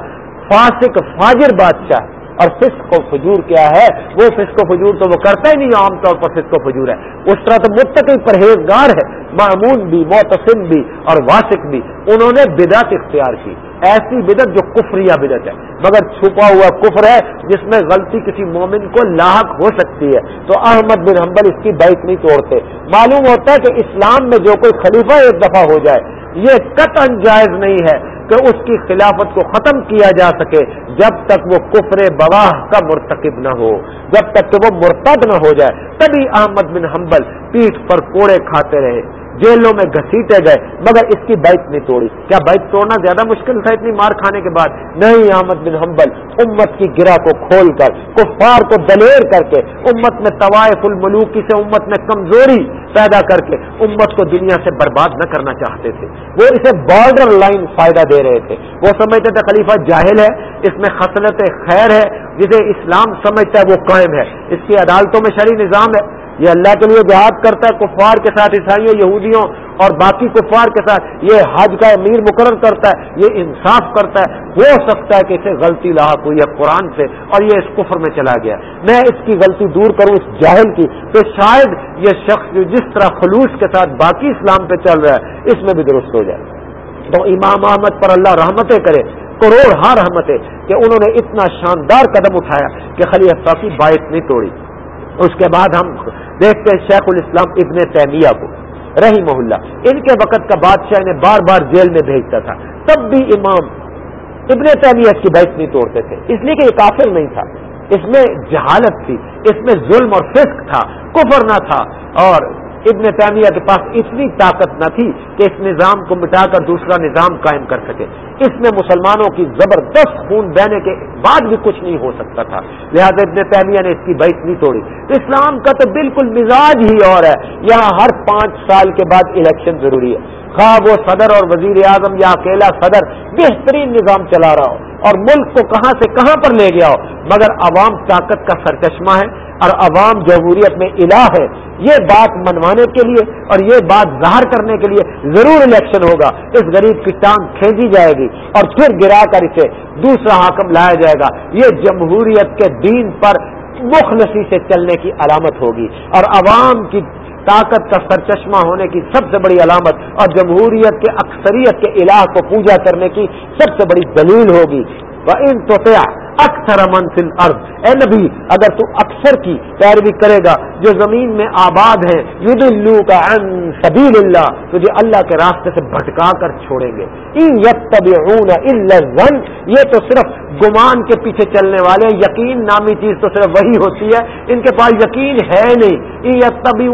فاسق، فاجر بادشاہ اور فسق و فجور کیا ہے؟ وہ فسق و فجور تو وہ کرتا ہی نہیں عام طور پر فسق و فجور ہے۔ اس طرح تو متقی پرہیزگار ہے معمون بھی معتصم بھی اور واسق بھی۔ انہوں نے بدعت اختیار کی۔ ایسی بدت جو کفری بدت ہے۔ مگر چھپا ہوا کفر ہے، جس میں غلطی کسی مومن کو لاحق ہو سکتی ہے۔ تو احمد بن حنبل اس کی بیک نہیں توڑتے۔ معلوم ہوتا ہے کہ اسلام میں جو کوئی خلیفہ ایک دفعہ ہو جائے، یہ قطن جائز نہیں ہے کہ اس کی خلافت کو ختم کیا جا سکے جب تک وہ کفر بواہ کا مرتکب نہ ہو۔ جب تک کہ وہ مرتد نہ ہو جائے، تبھی احمد بن حنبل پیٹھ پر کوڑے کھاتے رہے۔ جیلوں میں گھسیٹے گئے، مگر اس کی بائک نہیں توڑی۔ کیا بائک توڑنا زیادہ مشکل تھا اتنی مار کھانے کے بعد؟ نہیں، احمد بن حنبل، امت کی گرا کو کھول کر، کفار کو دلیر کر کے، امت میں طوائف الملوکی سے امت میں کمزوری پیدا کر کے امت کو دنیا سے برباد نہ کرنا چاہتے تھے۔ وہ اسے بارڈر لائن فائدہ دے رہے تھے۔ وہ سمجھتے تھے خلیفہ جاہل ہے، اس میں خصلت خیر ہے، جسے اسلام سمجھتا ہے وہ قائم ہے۔ اس کی عدالتوں میں شرعی نظام ہے۔ یہ اللہ کے لیے جہاد کرتا ہے، کفار کے ساتھ عیسائیوں، یہودیوں اور باقی کفار کے ساتھ یہ حج کا امیر مقرر کرتا ہے، یہ انصاف کرتا ہے۔ ہو سکتا ہے کہ اسے غلطی لاحق ہوئی ہے قرآن سے اور یہ اس کفر میں چلا گیا۔ میں اس کی غلطی دور کروں، اس جاہل کی۔ تو شاید یہ شخص جس طرح خلوص کے ساتھ باقی اسلام پہ چل رہا ہے، اس میں بھی درست ہو جائے۔ تو امام احمد پر اللہ رحمتیں کرے کروڑ ہاں رحمتیں کہ انہوں نے اتنا شاندار قدم اٹھایا کہ خلی کی باعث نہیں توڑی۔ اس کے بعد ہم دیکھتے ہیں شیخ الاسلام ابن تیمیہ کو رہی محلہ ان کے وقت کا بادشاہ نے بار بار جیل میں بھیجتا تھا۔ تب بھی امام ابن تیمیہ کی بحث نہیں توڑتے تھے۔ اس لیے کہ یہ کافر نہیں تھا۔ اس میں جہالت تھی، اس میں ظلم اور فسق تھا، کفر نہ تھا۔ اور ابن تیمیہ کے پاس اتنی طاقت نہ تھی کہ اس نظام کو مٹا کر دوسرا نظام قائم کر سکے۔ اس میں مسلمانوں کی زبردست خون بہنے کے بعد بھی کچھ نہیں ہو سکتا تھا۔ لہٰذا ابن تیمیہ نے اس کی بحث نہیں توڑی۔ اسلام کا تو بالکل مزاج ہی اور ہے۔ یہاں ہر پانچ سال کے بعد الیکشن ضروری ہے۔ خواہ وہ صدر اور وزیر اعظم یا اکیلا صدر بہترین نظام چلا رہا ہو اور ملک کو کہاں سے کہاں پر لے گیا ہو، مگر عوام طاقت کا سرچشمہ ہے اور عوام جمہوریت میں الہ ہے۔ یہ بات منوانے کے لیے اور یہ بات ظاہر کرنے کے لیے ضرور الیکشن ہوگا۔ اس غریب کی ٹانگ کھینچی جائے گی اور پھر گرا کر اسے دوسرا حاکم لایا جائے گا۔ یہ جمہوریت کے دین پر مخلصی سے چلنے کی علامت ہوگی اور عوام کی طاقت کا سرچشمہ ہونے کی سب سے بڑی علامت اور جمہوریت کے اکثریت کے الہ کو پوجا کرنے کی سب سے بڑی دلیل ہوگی۔ وہ ان تو اکثر منسل ارض اے نبی، اگر تو اکثر کی پیروی کرے گا، جو زمین میں آباد ہیں ید الو کا ان سبیل اللہ تجھے اللہ کے راستے سے بھٹکا کر چھوڑیں گے۔ یہ تو صرف گمان کے پیچھے چلنے والے ہیں، یقین نامی چیز تو صرف وہی ہوتی ہے، ان کے پاس یقین ہے نہیں۔ تبھی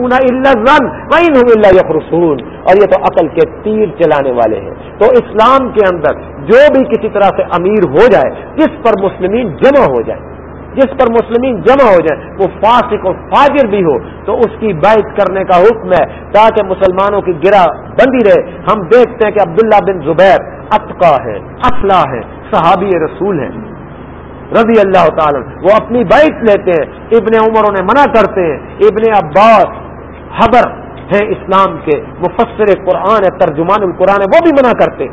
اللہ یخرسون اور یہ تو عقل کے تیر چلانے والے ہیں۔ تو اسلام کے اندر جو بھی کسی طرح سے امیر ہو جائے، جس پر مسلمین جمع ہو جائے جس پر مسلمین جمع ہو جائیں، وہ فاسق و فاجر بھی ہو، تو اس کی بیعت کرنے کا حکم ہے۔ تاکہ مسلمانوں کی گرا بندی رہے۔ ہم دیکھتے ہیں کہ عبداللہ بن زبیر اطقا ہے افلا ہے، صحابی رسول ہیں۔ رضی اللہ تعالی وہ اپنی بیعت لیتے ہیں۔ ابن عمر انہیں منع کرتے ہیں۔ ابن عباس حبر ہیں اسلام کے۔ مفسر قرآن ہے ترجمان القرآن ہے وہ بھی منع کرتے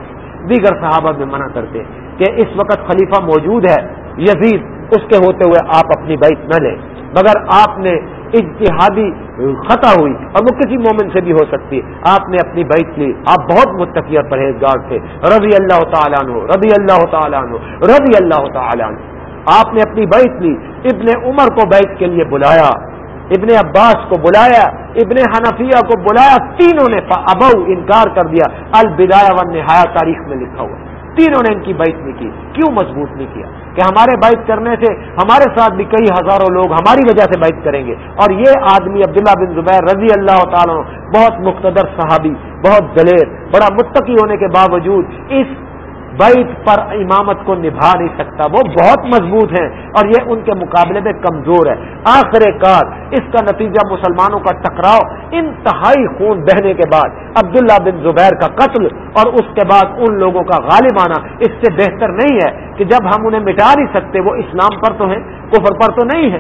دیگر صحابہ بھی منع کرتے کہ اس وقت خلیفہ موجود ہے۔ یزید، اس کے ہوتے ہوئے آپ اپنی بیت نہ لیں۔ مگر آپ نے اجتہادی خطا ہوئی اور وہ کسی مومن سے بھی ہو سکتی۔ ہے آپ نے اپنی بیت لی۔ آپ بہت متقی اور پرہیزگار تھے۔ رضی اللہ تعالیٰ عنہ، رضی اللہ تعالیٰ عنہ، رضی اللہ تعالیٰ عنہ۔ آپ نے اپنی بیت لی۔ ابن عمر کو بیت کے لیے بلایا۔ ابن عباس کو بلایا۔ ابن حنفیہ کو بلایا۔ تینوں نے ابو انکار کر دیا۔ البدایا و نہایا تاریخ میں لکھا ہوا۔ تینوں نے ان کی بیت نہیں کی، کیوں مضبوط نہیں کیا؟ کہ ہمارے بیت کرنے سے ہمارے ساتھ بھی کئی ہزاروں لوگ ہماری وجہ سے بیت کریں گے۔ اور یہ آدمی عبداللہ بن زبیر رضی اللہ تعالیٰ بہت مقتدر صحابی، بہت دلیر بڑا متقی ہونے کے باوجود اس بیت پر امامت کو نبھا نہیں سکتا۔ وہ بہت مضبوط ہیں اور یہ ان کے مقابلے میں کمزور ہے آخر کار، اس کا نتیجہ مسلمانوں کا ٹکراؤ، انتہائی خون بہنے کے بعد عبداللہ بن زبیر کا قتل اور اس کے بعد ان لوگوں کا غالب آنا اس سے بہتر نہیں ہے کہ جب ہم انہیں مٹا نہیں سکتے، وہ اسلام پر تو ہیں۔ کفر پر تو نہیں ہے۔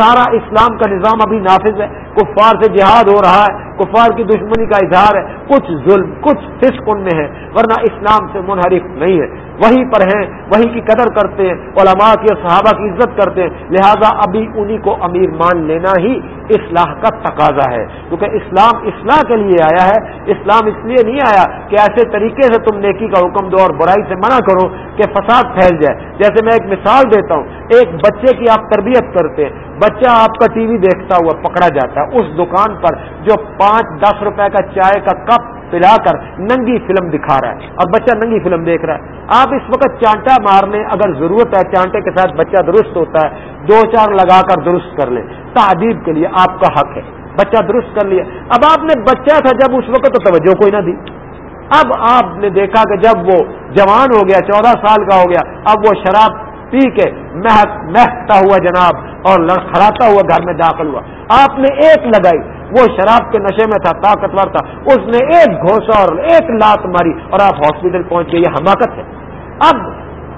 سارا اسلام کا نظام ابھی نافذ ہے۔ کفار سے جہاد ہو رہا ہے۔ کفار کی دشمنی کا اظہار ہے۔ کچھ ظلم، کچھ فسق ان میں ہے، ورنہ اسلام سے منحرف نہیں ہے۔ وہی پر ہیں، وہی کی قدر کرتے ہیں۔ علماء کی اور صحابہ کی عزت کرتے ہیں۔ لہذا ابھی انہی کو امیر مان لینا ہی اصلاح کا تقاضا ہے۔ کیونکہ اسلام اصلاح کے لیے آیا ہے۔ اسلام اس لیے نہیں آیا کہ ایسے طریقے سے تم نیکی کا حکم دو اور برائی سے منع کرو کہ فساد پھیل جائے۔ جیسے میں ایک مثال دیتا ہوں۔ ایک بچے کی کی آپ تربیت کرتے ہیں، بچہ آپ کا ٹی وی دیکھتا ہوا پکڑا جاتا ہے، اس دکان پر جو پانچ دس روپے کا چائے کا کپ پلا کر ننگی فلم دکھا رہا ہے اور بچہ ننگی فلم دیکھ رہا ہے۔ آپ اس وقت چانٹا مارنے، اگر ضرورت ہے، چانٹے کے ساتھ بچہ درست ہوتا ہے، دو چار لگا کر درست کر لیں۔ تعدیب کے لیے آپ کا حق ہے۔ بچہ درست کر لیا۔ اب آپ نے بچہ تھا جب اس وقت تو توجہ کوئی نہ دی۔ اب آپ نے دیکھا کہ جب وہ جوان ہو گیا، چودہ سال کا ہو گیا، اب وہ شراب پی کے مہکتا ہوا جناب اور لڑکھڑاتا ہوا گھر میں داخل ہوا۔ آپ نے ایک لگائی، وہ شراب کے نشے میں تھا، طاقتور تھا۔ اس نے ایک گھوسا اور ایک لات ماری اور آپ ہاسپٹل پہنچ گئے، یہ حماقت ہے۔ اب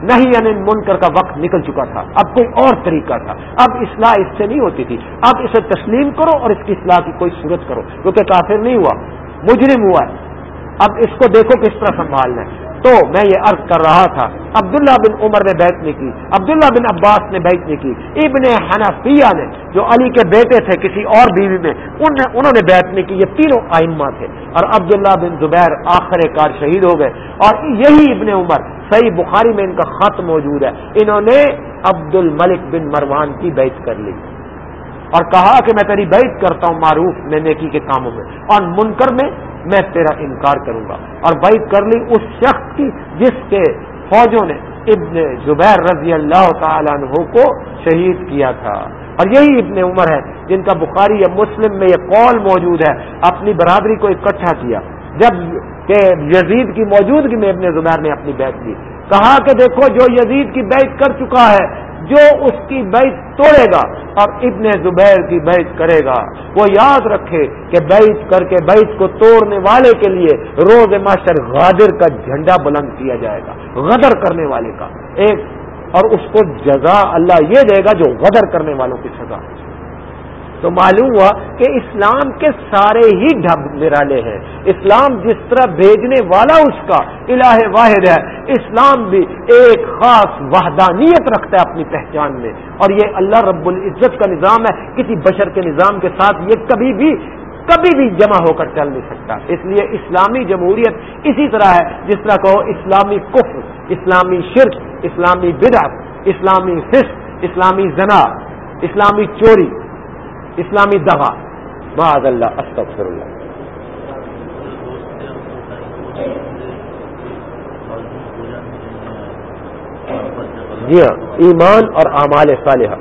نہیں یعنی منکر کا وقت نکل چکا تھا، اب کوئی اور طریقہ تھا۔ اب اصلاح اس سے نہیں ہوتی تھی۔ اب اسے تسلیم کرو اور اس کی اصلاح کی کوئی صورت کرو، کیونکہ کافر نہیں ہوا، مجرم ہوا ہے۔ اب اس کو دیکھو کس طرح سنبھالنا ہے۔ تو میں یہ عرض کر رہا تھا، عبداللہ بن عمر نے بیت نہیں کی، عبداللہ بن عباس نے بیت نہیں کی، ابن حنفیہ نے، جو علی کے بیٹے تھے کسی اور بیوی میں انہوں نے بیت نہیں کی، یہ تینوں آئمہ تھے۔ اور عبداللہ بن زبیر آخر کار شہید ہو گئے۔ اور یہی ابن عمر، صحیح بخاری میں ان کا خط موجود ہے۔ انہوں نے عبد الملک بن مروان کی بیت کر لی۔ اور کہا کہ میں تیری بیت کرتا ہوں معروف، میں نیکی کے کاموں میں۔ اور منکر میں میں تیرا انکار کروں گا۔ اور بیت کر لی اس شخص کی جس کے فوجوں نے ابن زبیر رضی اللہ تعالیٰ عنہ کو شہید کیا تھا۔ اور یہی ابن عمر ہے، جن کا بخاری یا مسلم میں یہ قول موجود ہے۔ اپنی برادری کو اکٹھا کیا۔ جبکہ یزید کی موجودگی میں ابن زبیر نے اپنی بیت کی۔ کہا کہ دیکھو، جو یزید کی بیت کر چکا ہے جو اس کی بیت توڑے گا اور ابن زبیر کی بیت کرے گا۔ وہ یاد رکھے کہ بیت کر کے بیت کو توڑنے والے کے لیے روز ماسٹر غادر کا جھنڈا بلند کیا جائے گا، غدر کرنے والے کا۔ ایک، اور اس کو جزا اللہ یہ دے گا جو غدر کرنے والوں کی سزا۔ تو معلوم ہوا کہ اسلام کے سارے ہی ڈھب نرالے ہیں۔ اسلام جس طرح بھیجنے والا اس کا الہ واحد ہے، اسلام بھی ایک خاص وحدانیت رکھتا ہے اپنی پہچان میں۔ اور یہ اللہ رب العزت کا نظام ہے، کسی بشر کے نظام کے ساتھ یہ کبھی بھی کبھی بھی جمع ہو کر چل نہیں سکتا۔ اس لیے اسلامی جمہوریت اسی طرح ہے، جس طرح کہو اسلامی کفر، اسلامی شرک، اسلامی بدعت، اسلامی فسق، اسلامی زنا، اسلامی چوری۔ اسلامی دغا. معاذ اللہ استغفر اللہ جی ہاں ایمان اور اعمال صالحہ،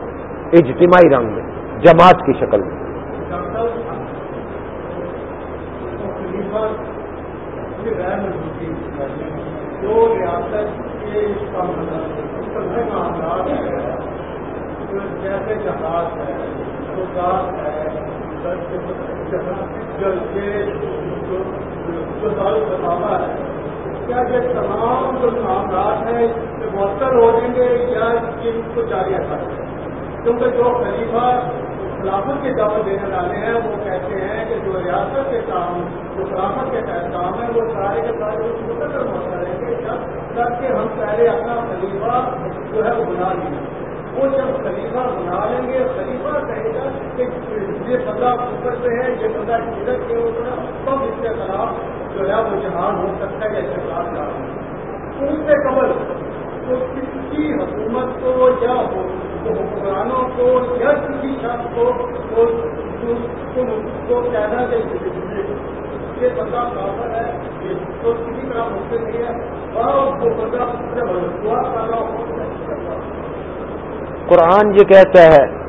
اجتماعی رنگ میں، جماعت کی شکل میں. جیسے جہاز ہے ہے کیا یہ تمام جو معاملات ہیں مؤثر ہو جائیں گے یا ان کو جاری رکھا جائے کیونکہ جو خلیفہ خلافت کے دعوت دینے والے ہیں، وہ کہتے ہیں کہ جو ریاست کے کام، جو خلافت کے کام ہے وہ سارے کے سارے مقدر مت کریں گے جب تک کہ ہم پہلے اپنا خلیفہ جو ہے وہ بنا لیں گے۔ وہ جب خلیفہ بنا لیں گے، خلیفہ کہے گا یہ بندہ اوپر سے ہے یہ بندہ ادھر کے اوپر تب اس کے خلاف جو ہے وہ جہان ہو سکتا ہے یا جہاز جا ان سے قبل تو کسی حکومت کو یا حکمرانوں کو یا کسی شخص کو کہنا کہ یہ بندہ کافر ہے، یہ تو کسی طرح ممکن نہیں ہے۔ اور وہ بندہ دعا کر رہا ہو قرآن یہ کہتا ہے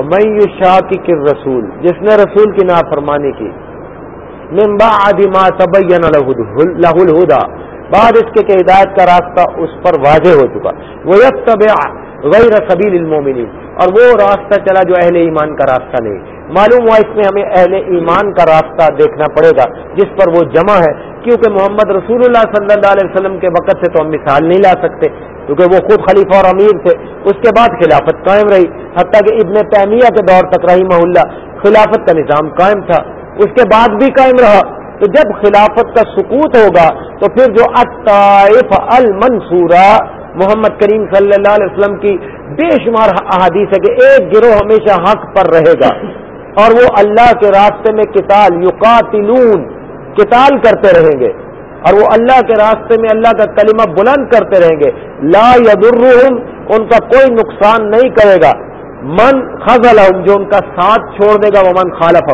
میں شاہ کی کر رسول جس نے رسول کی نافرمانی کی نمبا تبین لہ الہدا بعد اس کے کہ ہدایت کا راستہ اس پر واضح ہو چکا۔ وہ یک طب غیر سبیل المومنین اور وہ راستہ چلا جو اہل ایمان کا راستہ نہیں۔ معلوم ہوا اس میں ہمیں اہل ایمان کا راستہ دیکھنا پڑے گا، جس پر وہ جمع ہے، کیونکہ محمد رسول اللہ صلی اللہ علیہ وسلم کے وقت سے تو ہم مثال نہیں لا سکتے۔ کیونکہ وہ خود خلیفہ اور امیر تھے۔ اس کے بعد خلافت قائم رہی، حتیٰ کہ ابن تیمیہ کے دور تک رہی محلہ خلافت کا نظام قائم تھا۔ اس کے بعد بھی قائم رہا۔ تو جب خلافت کا سکوت ہوگا، تو پھر جو اطائف المنصورہ محمد کریم صلی اللہ علیہ وسلم کی بے شمار احادیث ہے کہ ایک گروہ ہمیشہ حق پر رہے گا۔ اور وہ اللہ کے راستے میں کتال یقاتلون کتال کرتے رہیں گے۔ اور وہ اللہ کے راستے میں اللہ کا کلمہ بلند کرتے رہیں گے۔ لا یدرہم ان کا کوئی نقصان نہیں کرے گا۔ من خزل جو ان کا ساتھ چھوڑ دے گا، وہ من خالف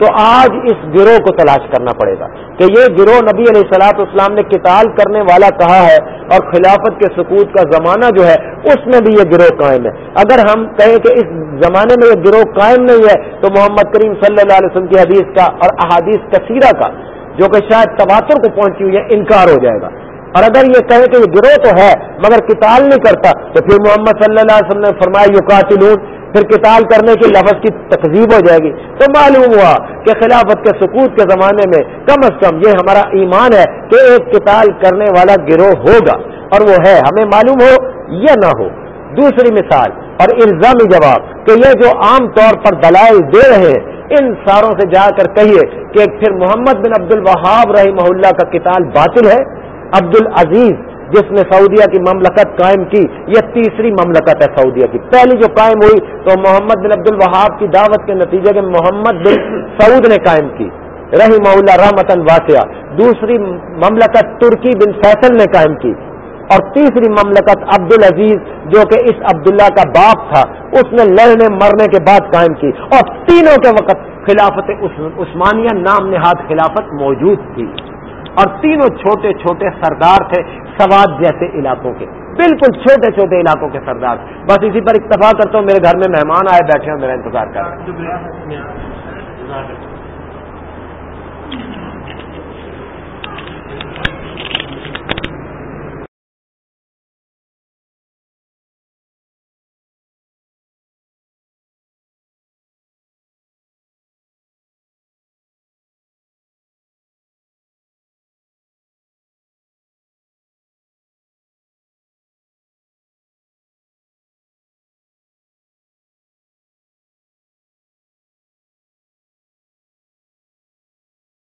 تو آج اس گروہ کو تلاش کرنا پڑے گا کہ یہ گروہ نبی علیہ السلاط اسلام نے کتال کرنے والا کہا ہے اور خلافت کے سکوت کا زمانہ جو ہے، اس میں بھی یہ گروہ قائم ہے۔ اگر ہم کہیں کہ اس زمانے میں یہ گروہ قائم نہیں ہے، تو محمد کریم صلی اللہ علیہ وسلم کی حدیث کا اور احادیث کثیرہ کا جو کہ شاید تباتر کو پہنچی ہوئی ہے، انکار ہو جائے گا۔ اور اگر یہ کہے کہ یہ گروہ تو ہے، مگر کتال نہیں کرتا، تو پھر محمد صلی اللہ علیہ وسلم نے فرمایا یو قاتلون پھر کتال کرنے کی لفظ کی تقزیب ہو جائے گی۔ تو معلوم ہوا کہ خلافت کے سکوت کے زمانے میں کم از کم یہ ہمارا ایمان ہے کہ ایک کتال کرنے والا گروہ ہوگا، اور وہ ہے، ہمیں معلوم ہو یا نہ ہو۔ دوسری مثال اور الزامی جواب کہ یہ جو عام طور پر دلائل دے رہے ہیں ان ساروں سے جا کر کہیے کہ پھر محمد بن عبد الوہاب رحمہ اللہ کا کتال باطل ہے۔ عبد العزیز، جس نے سعودیہ کی مملکت قائم کی، یہ تیسری مملکت ہے سعودیہ کی۔ پہلی جو قائم ہوئی تو محمد بن عبد الوہاب کی دعوت کے نتیجے کے محمد بن سعود نے قائم کی۔ رحی اللہ رحمتن واسعہ۔ دوسری مملکت ترکی بن فیصل نے قائم کی۔ اور تیسری مملکت عبد العزیز جو کہ اس عبداللہ کا باپ تھا، اس نے لڑنے مرنے کے بعد قائم کی اور تینوں کے وقت خلافت عثمانیہ نام نہاد خلافت موجود تھی۔ اور تینوں چھوٹے چھوٹے سردار تھے سواد جیسے علاقوں کے۔ بالکل چھوٹے چھوٹے علاقوں کے سردار۔ بس اسی پر اتفاق کرتا ہوں، میرے گھر میں مہمان آئے بیٹھے ہیں، میرا انتظار کر رہے ہیں۔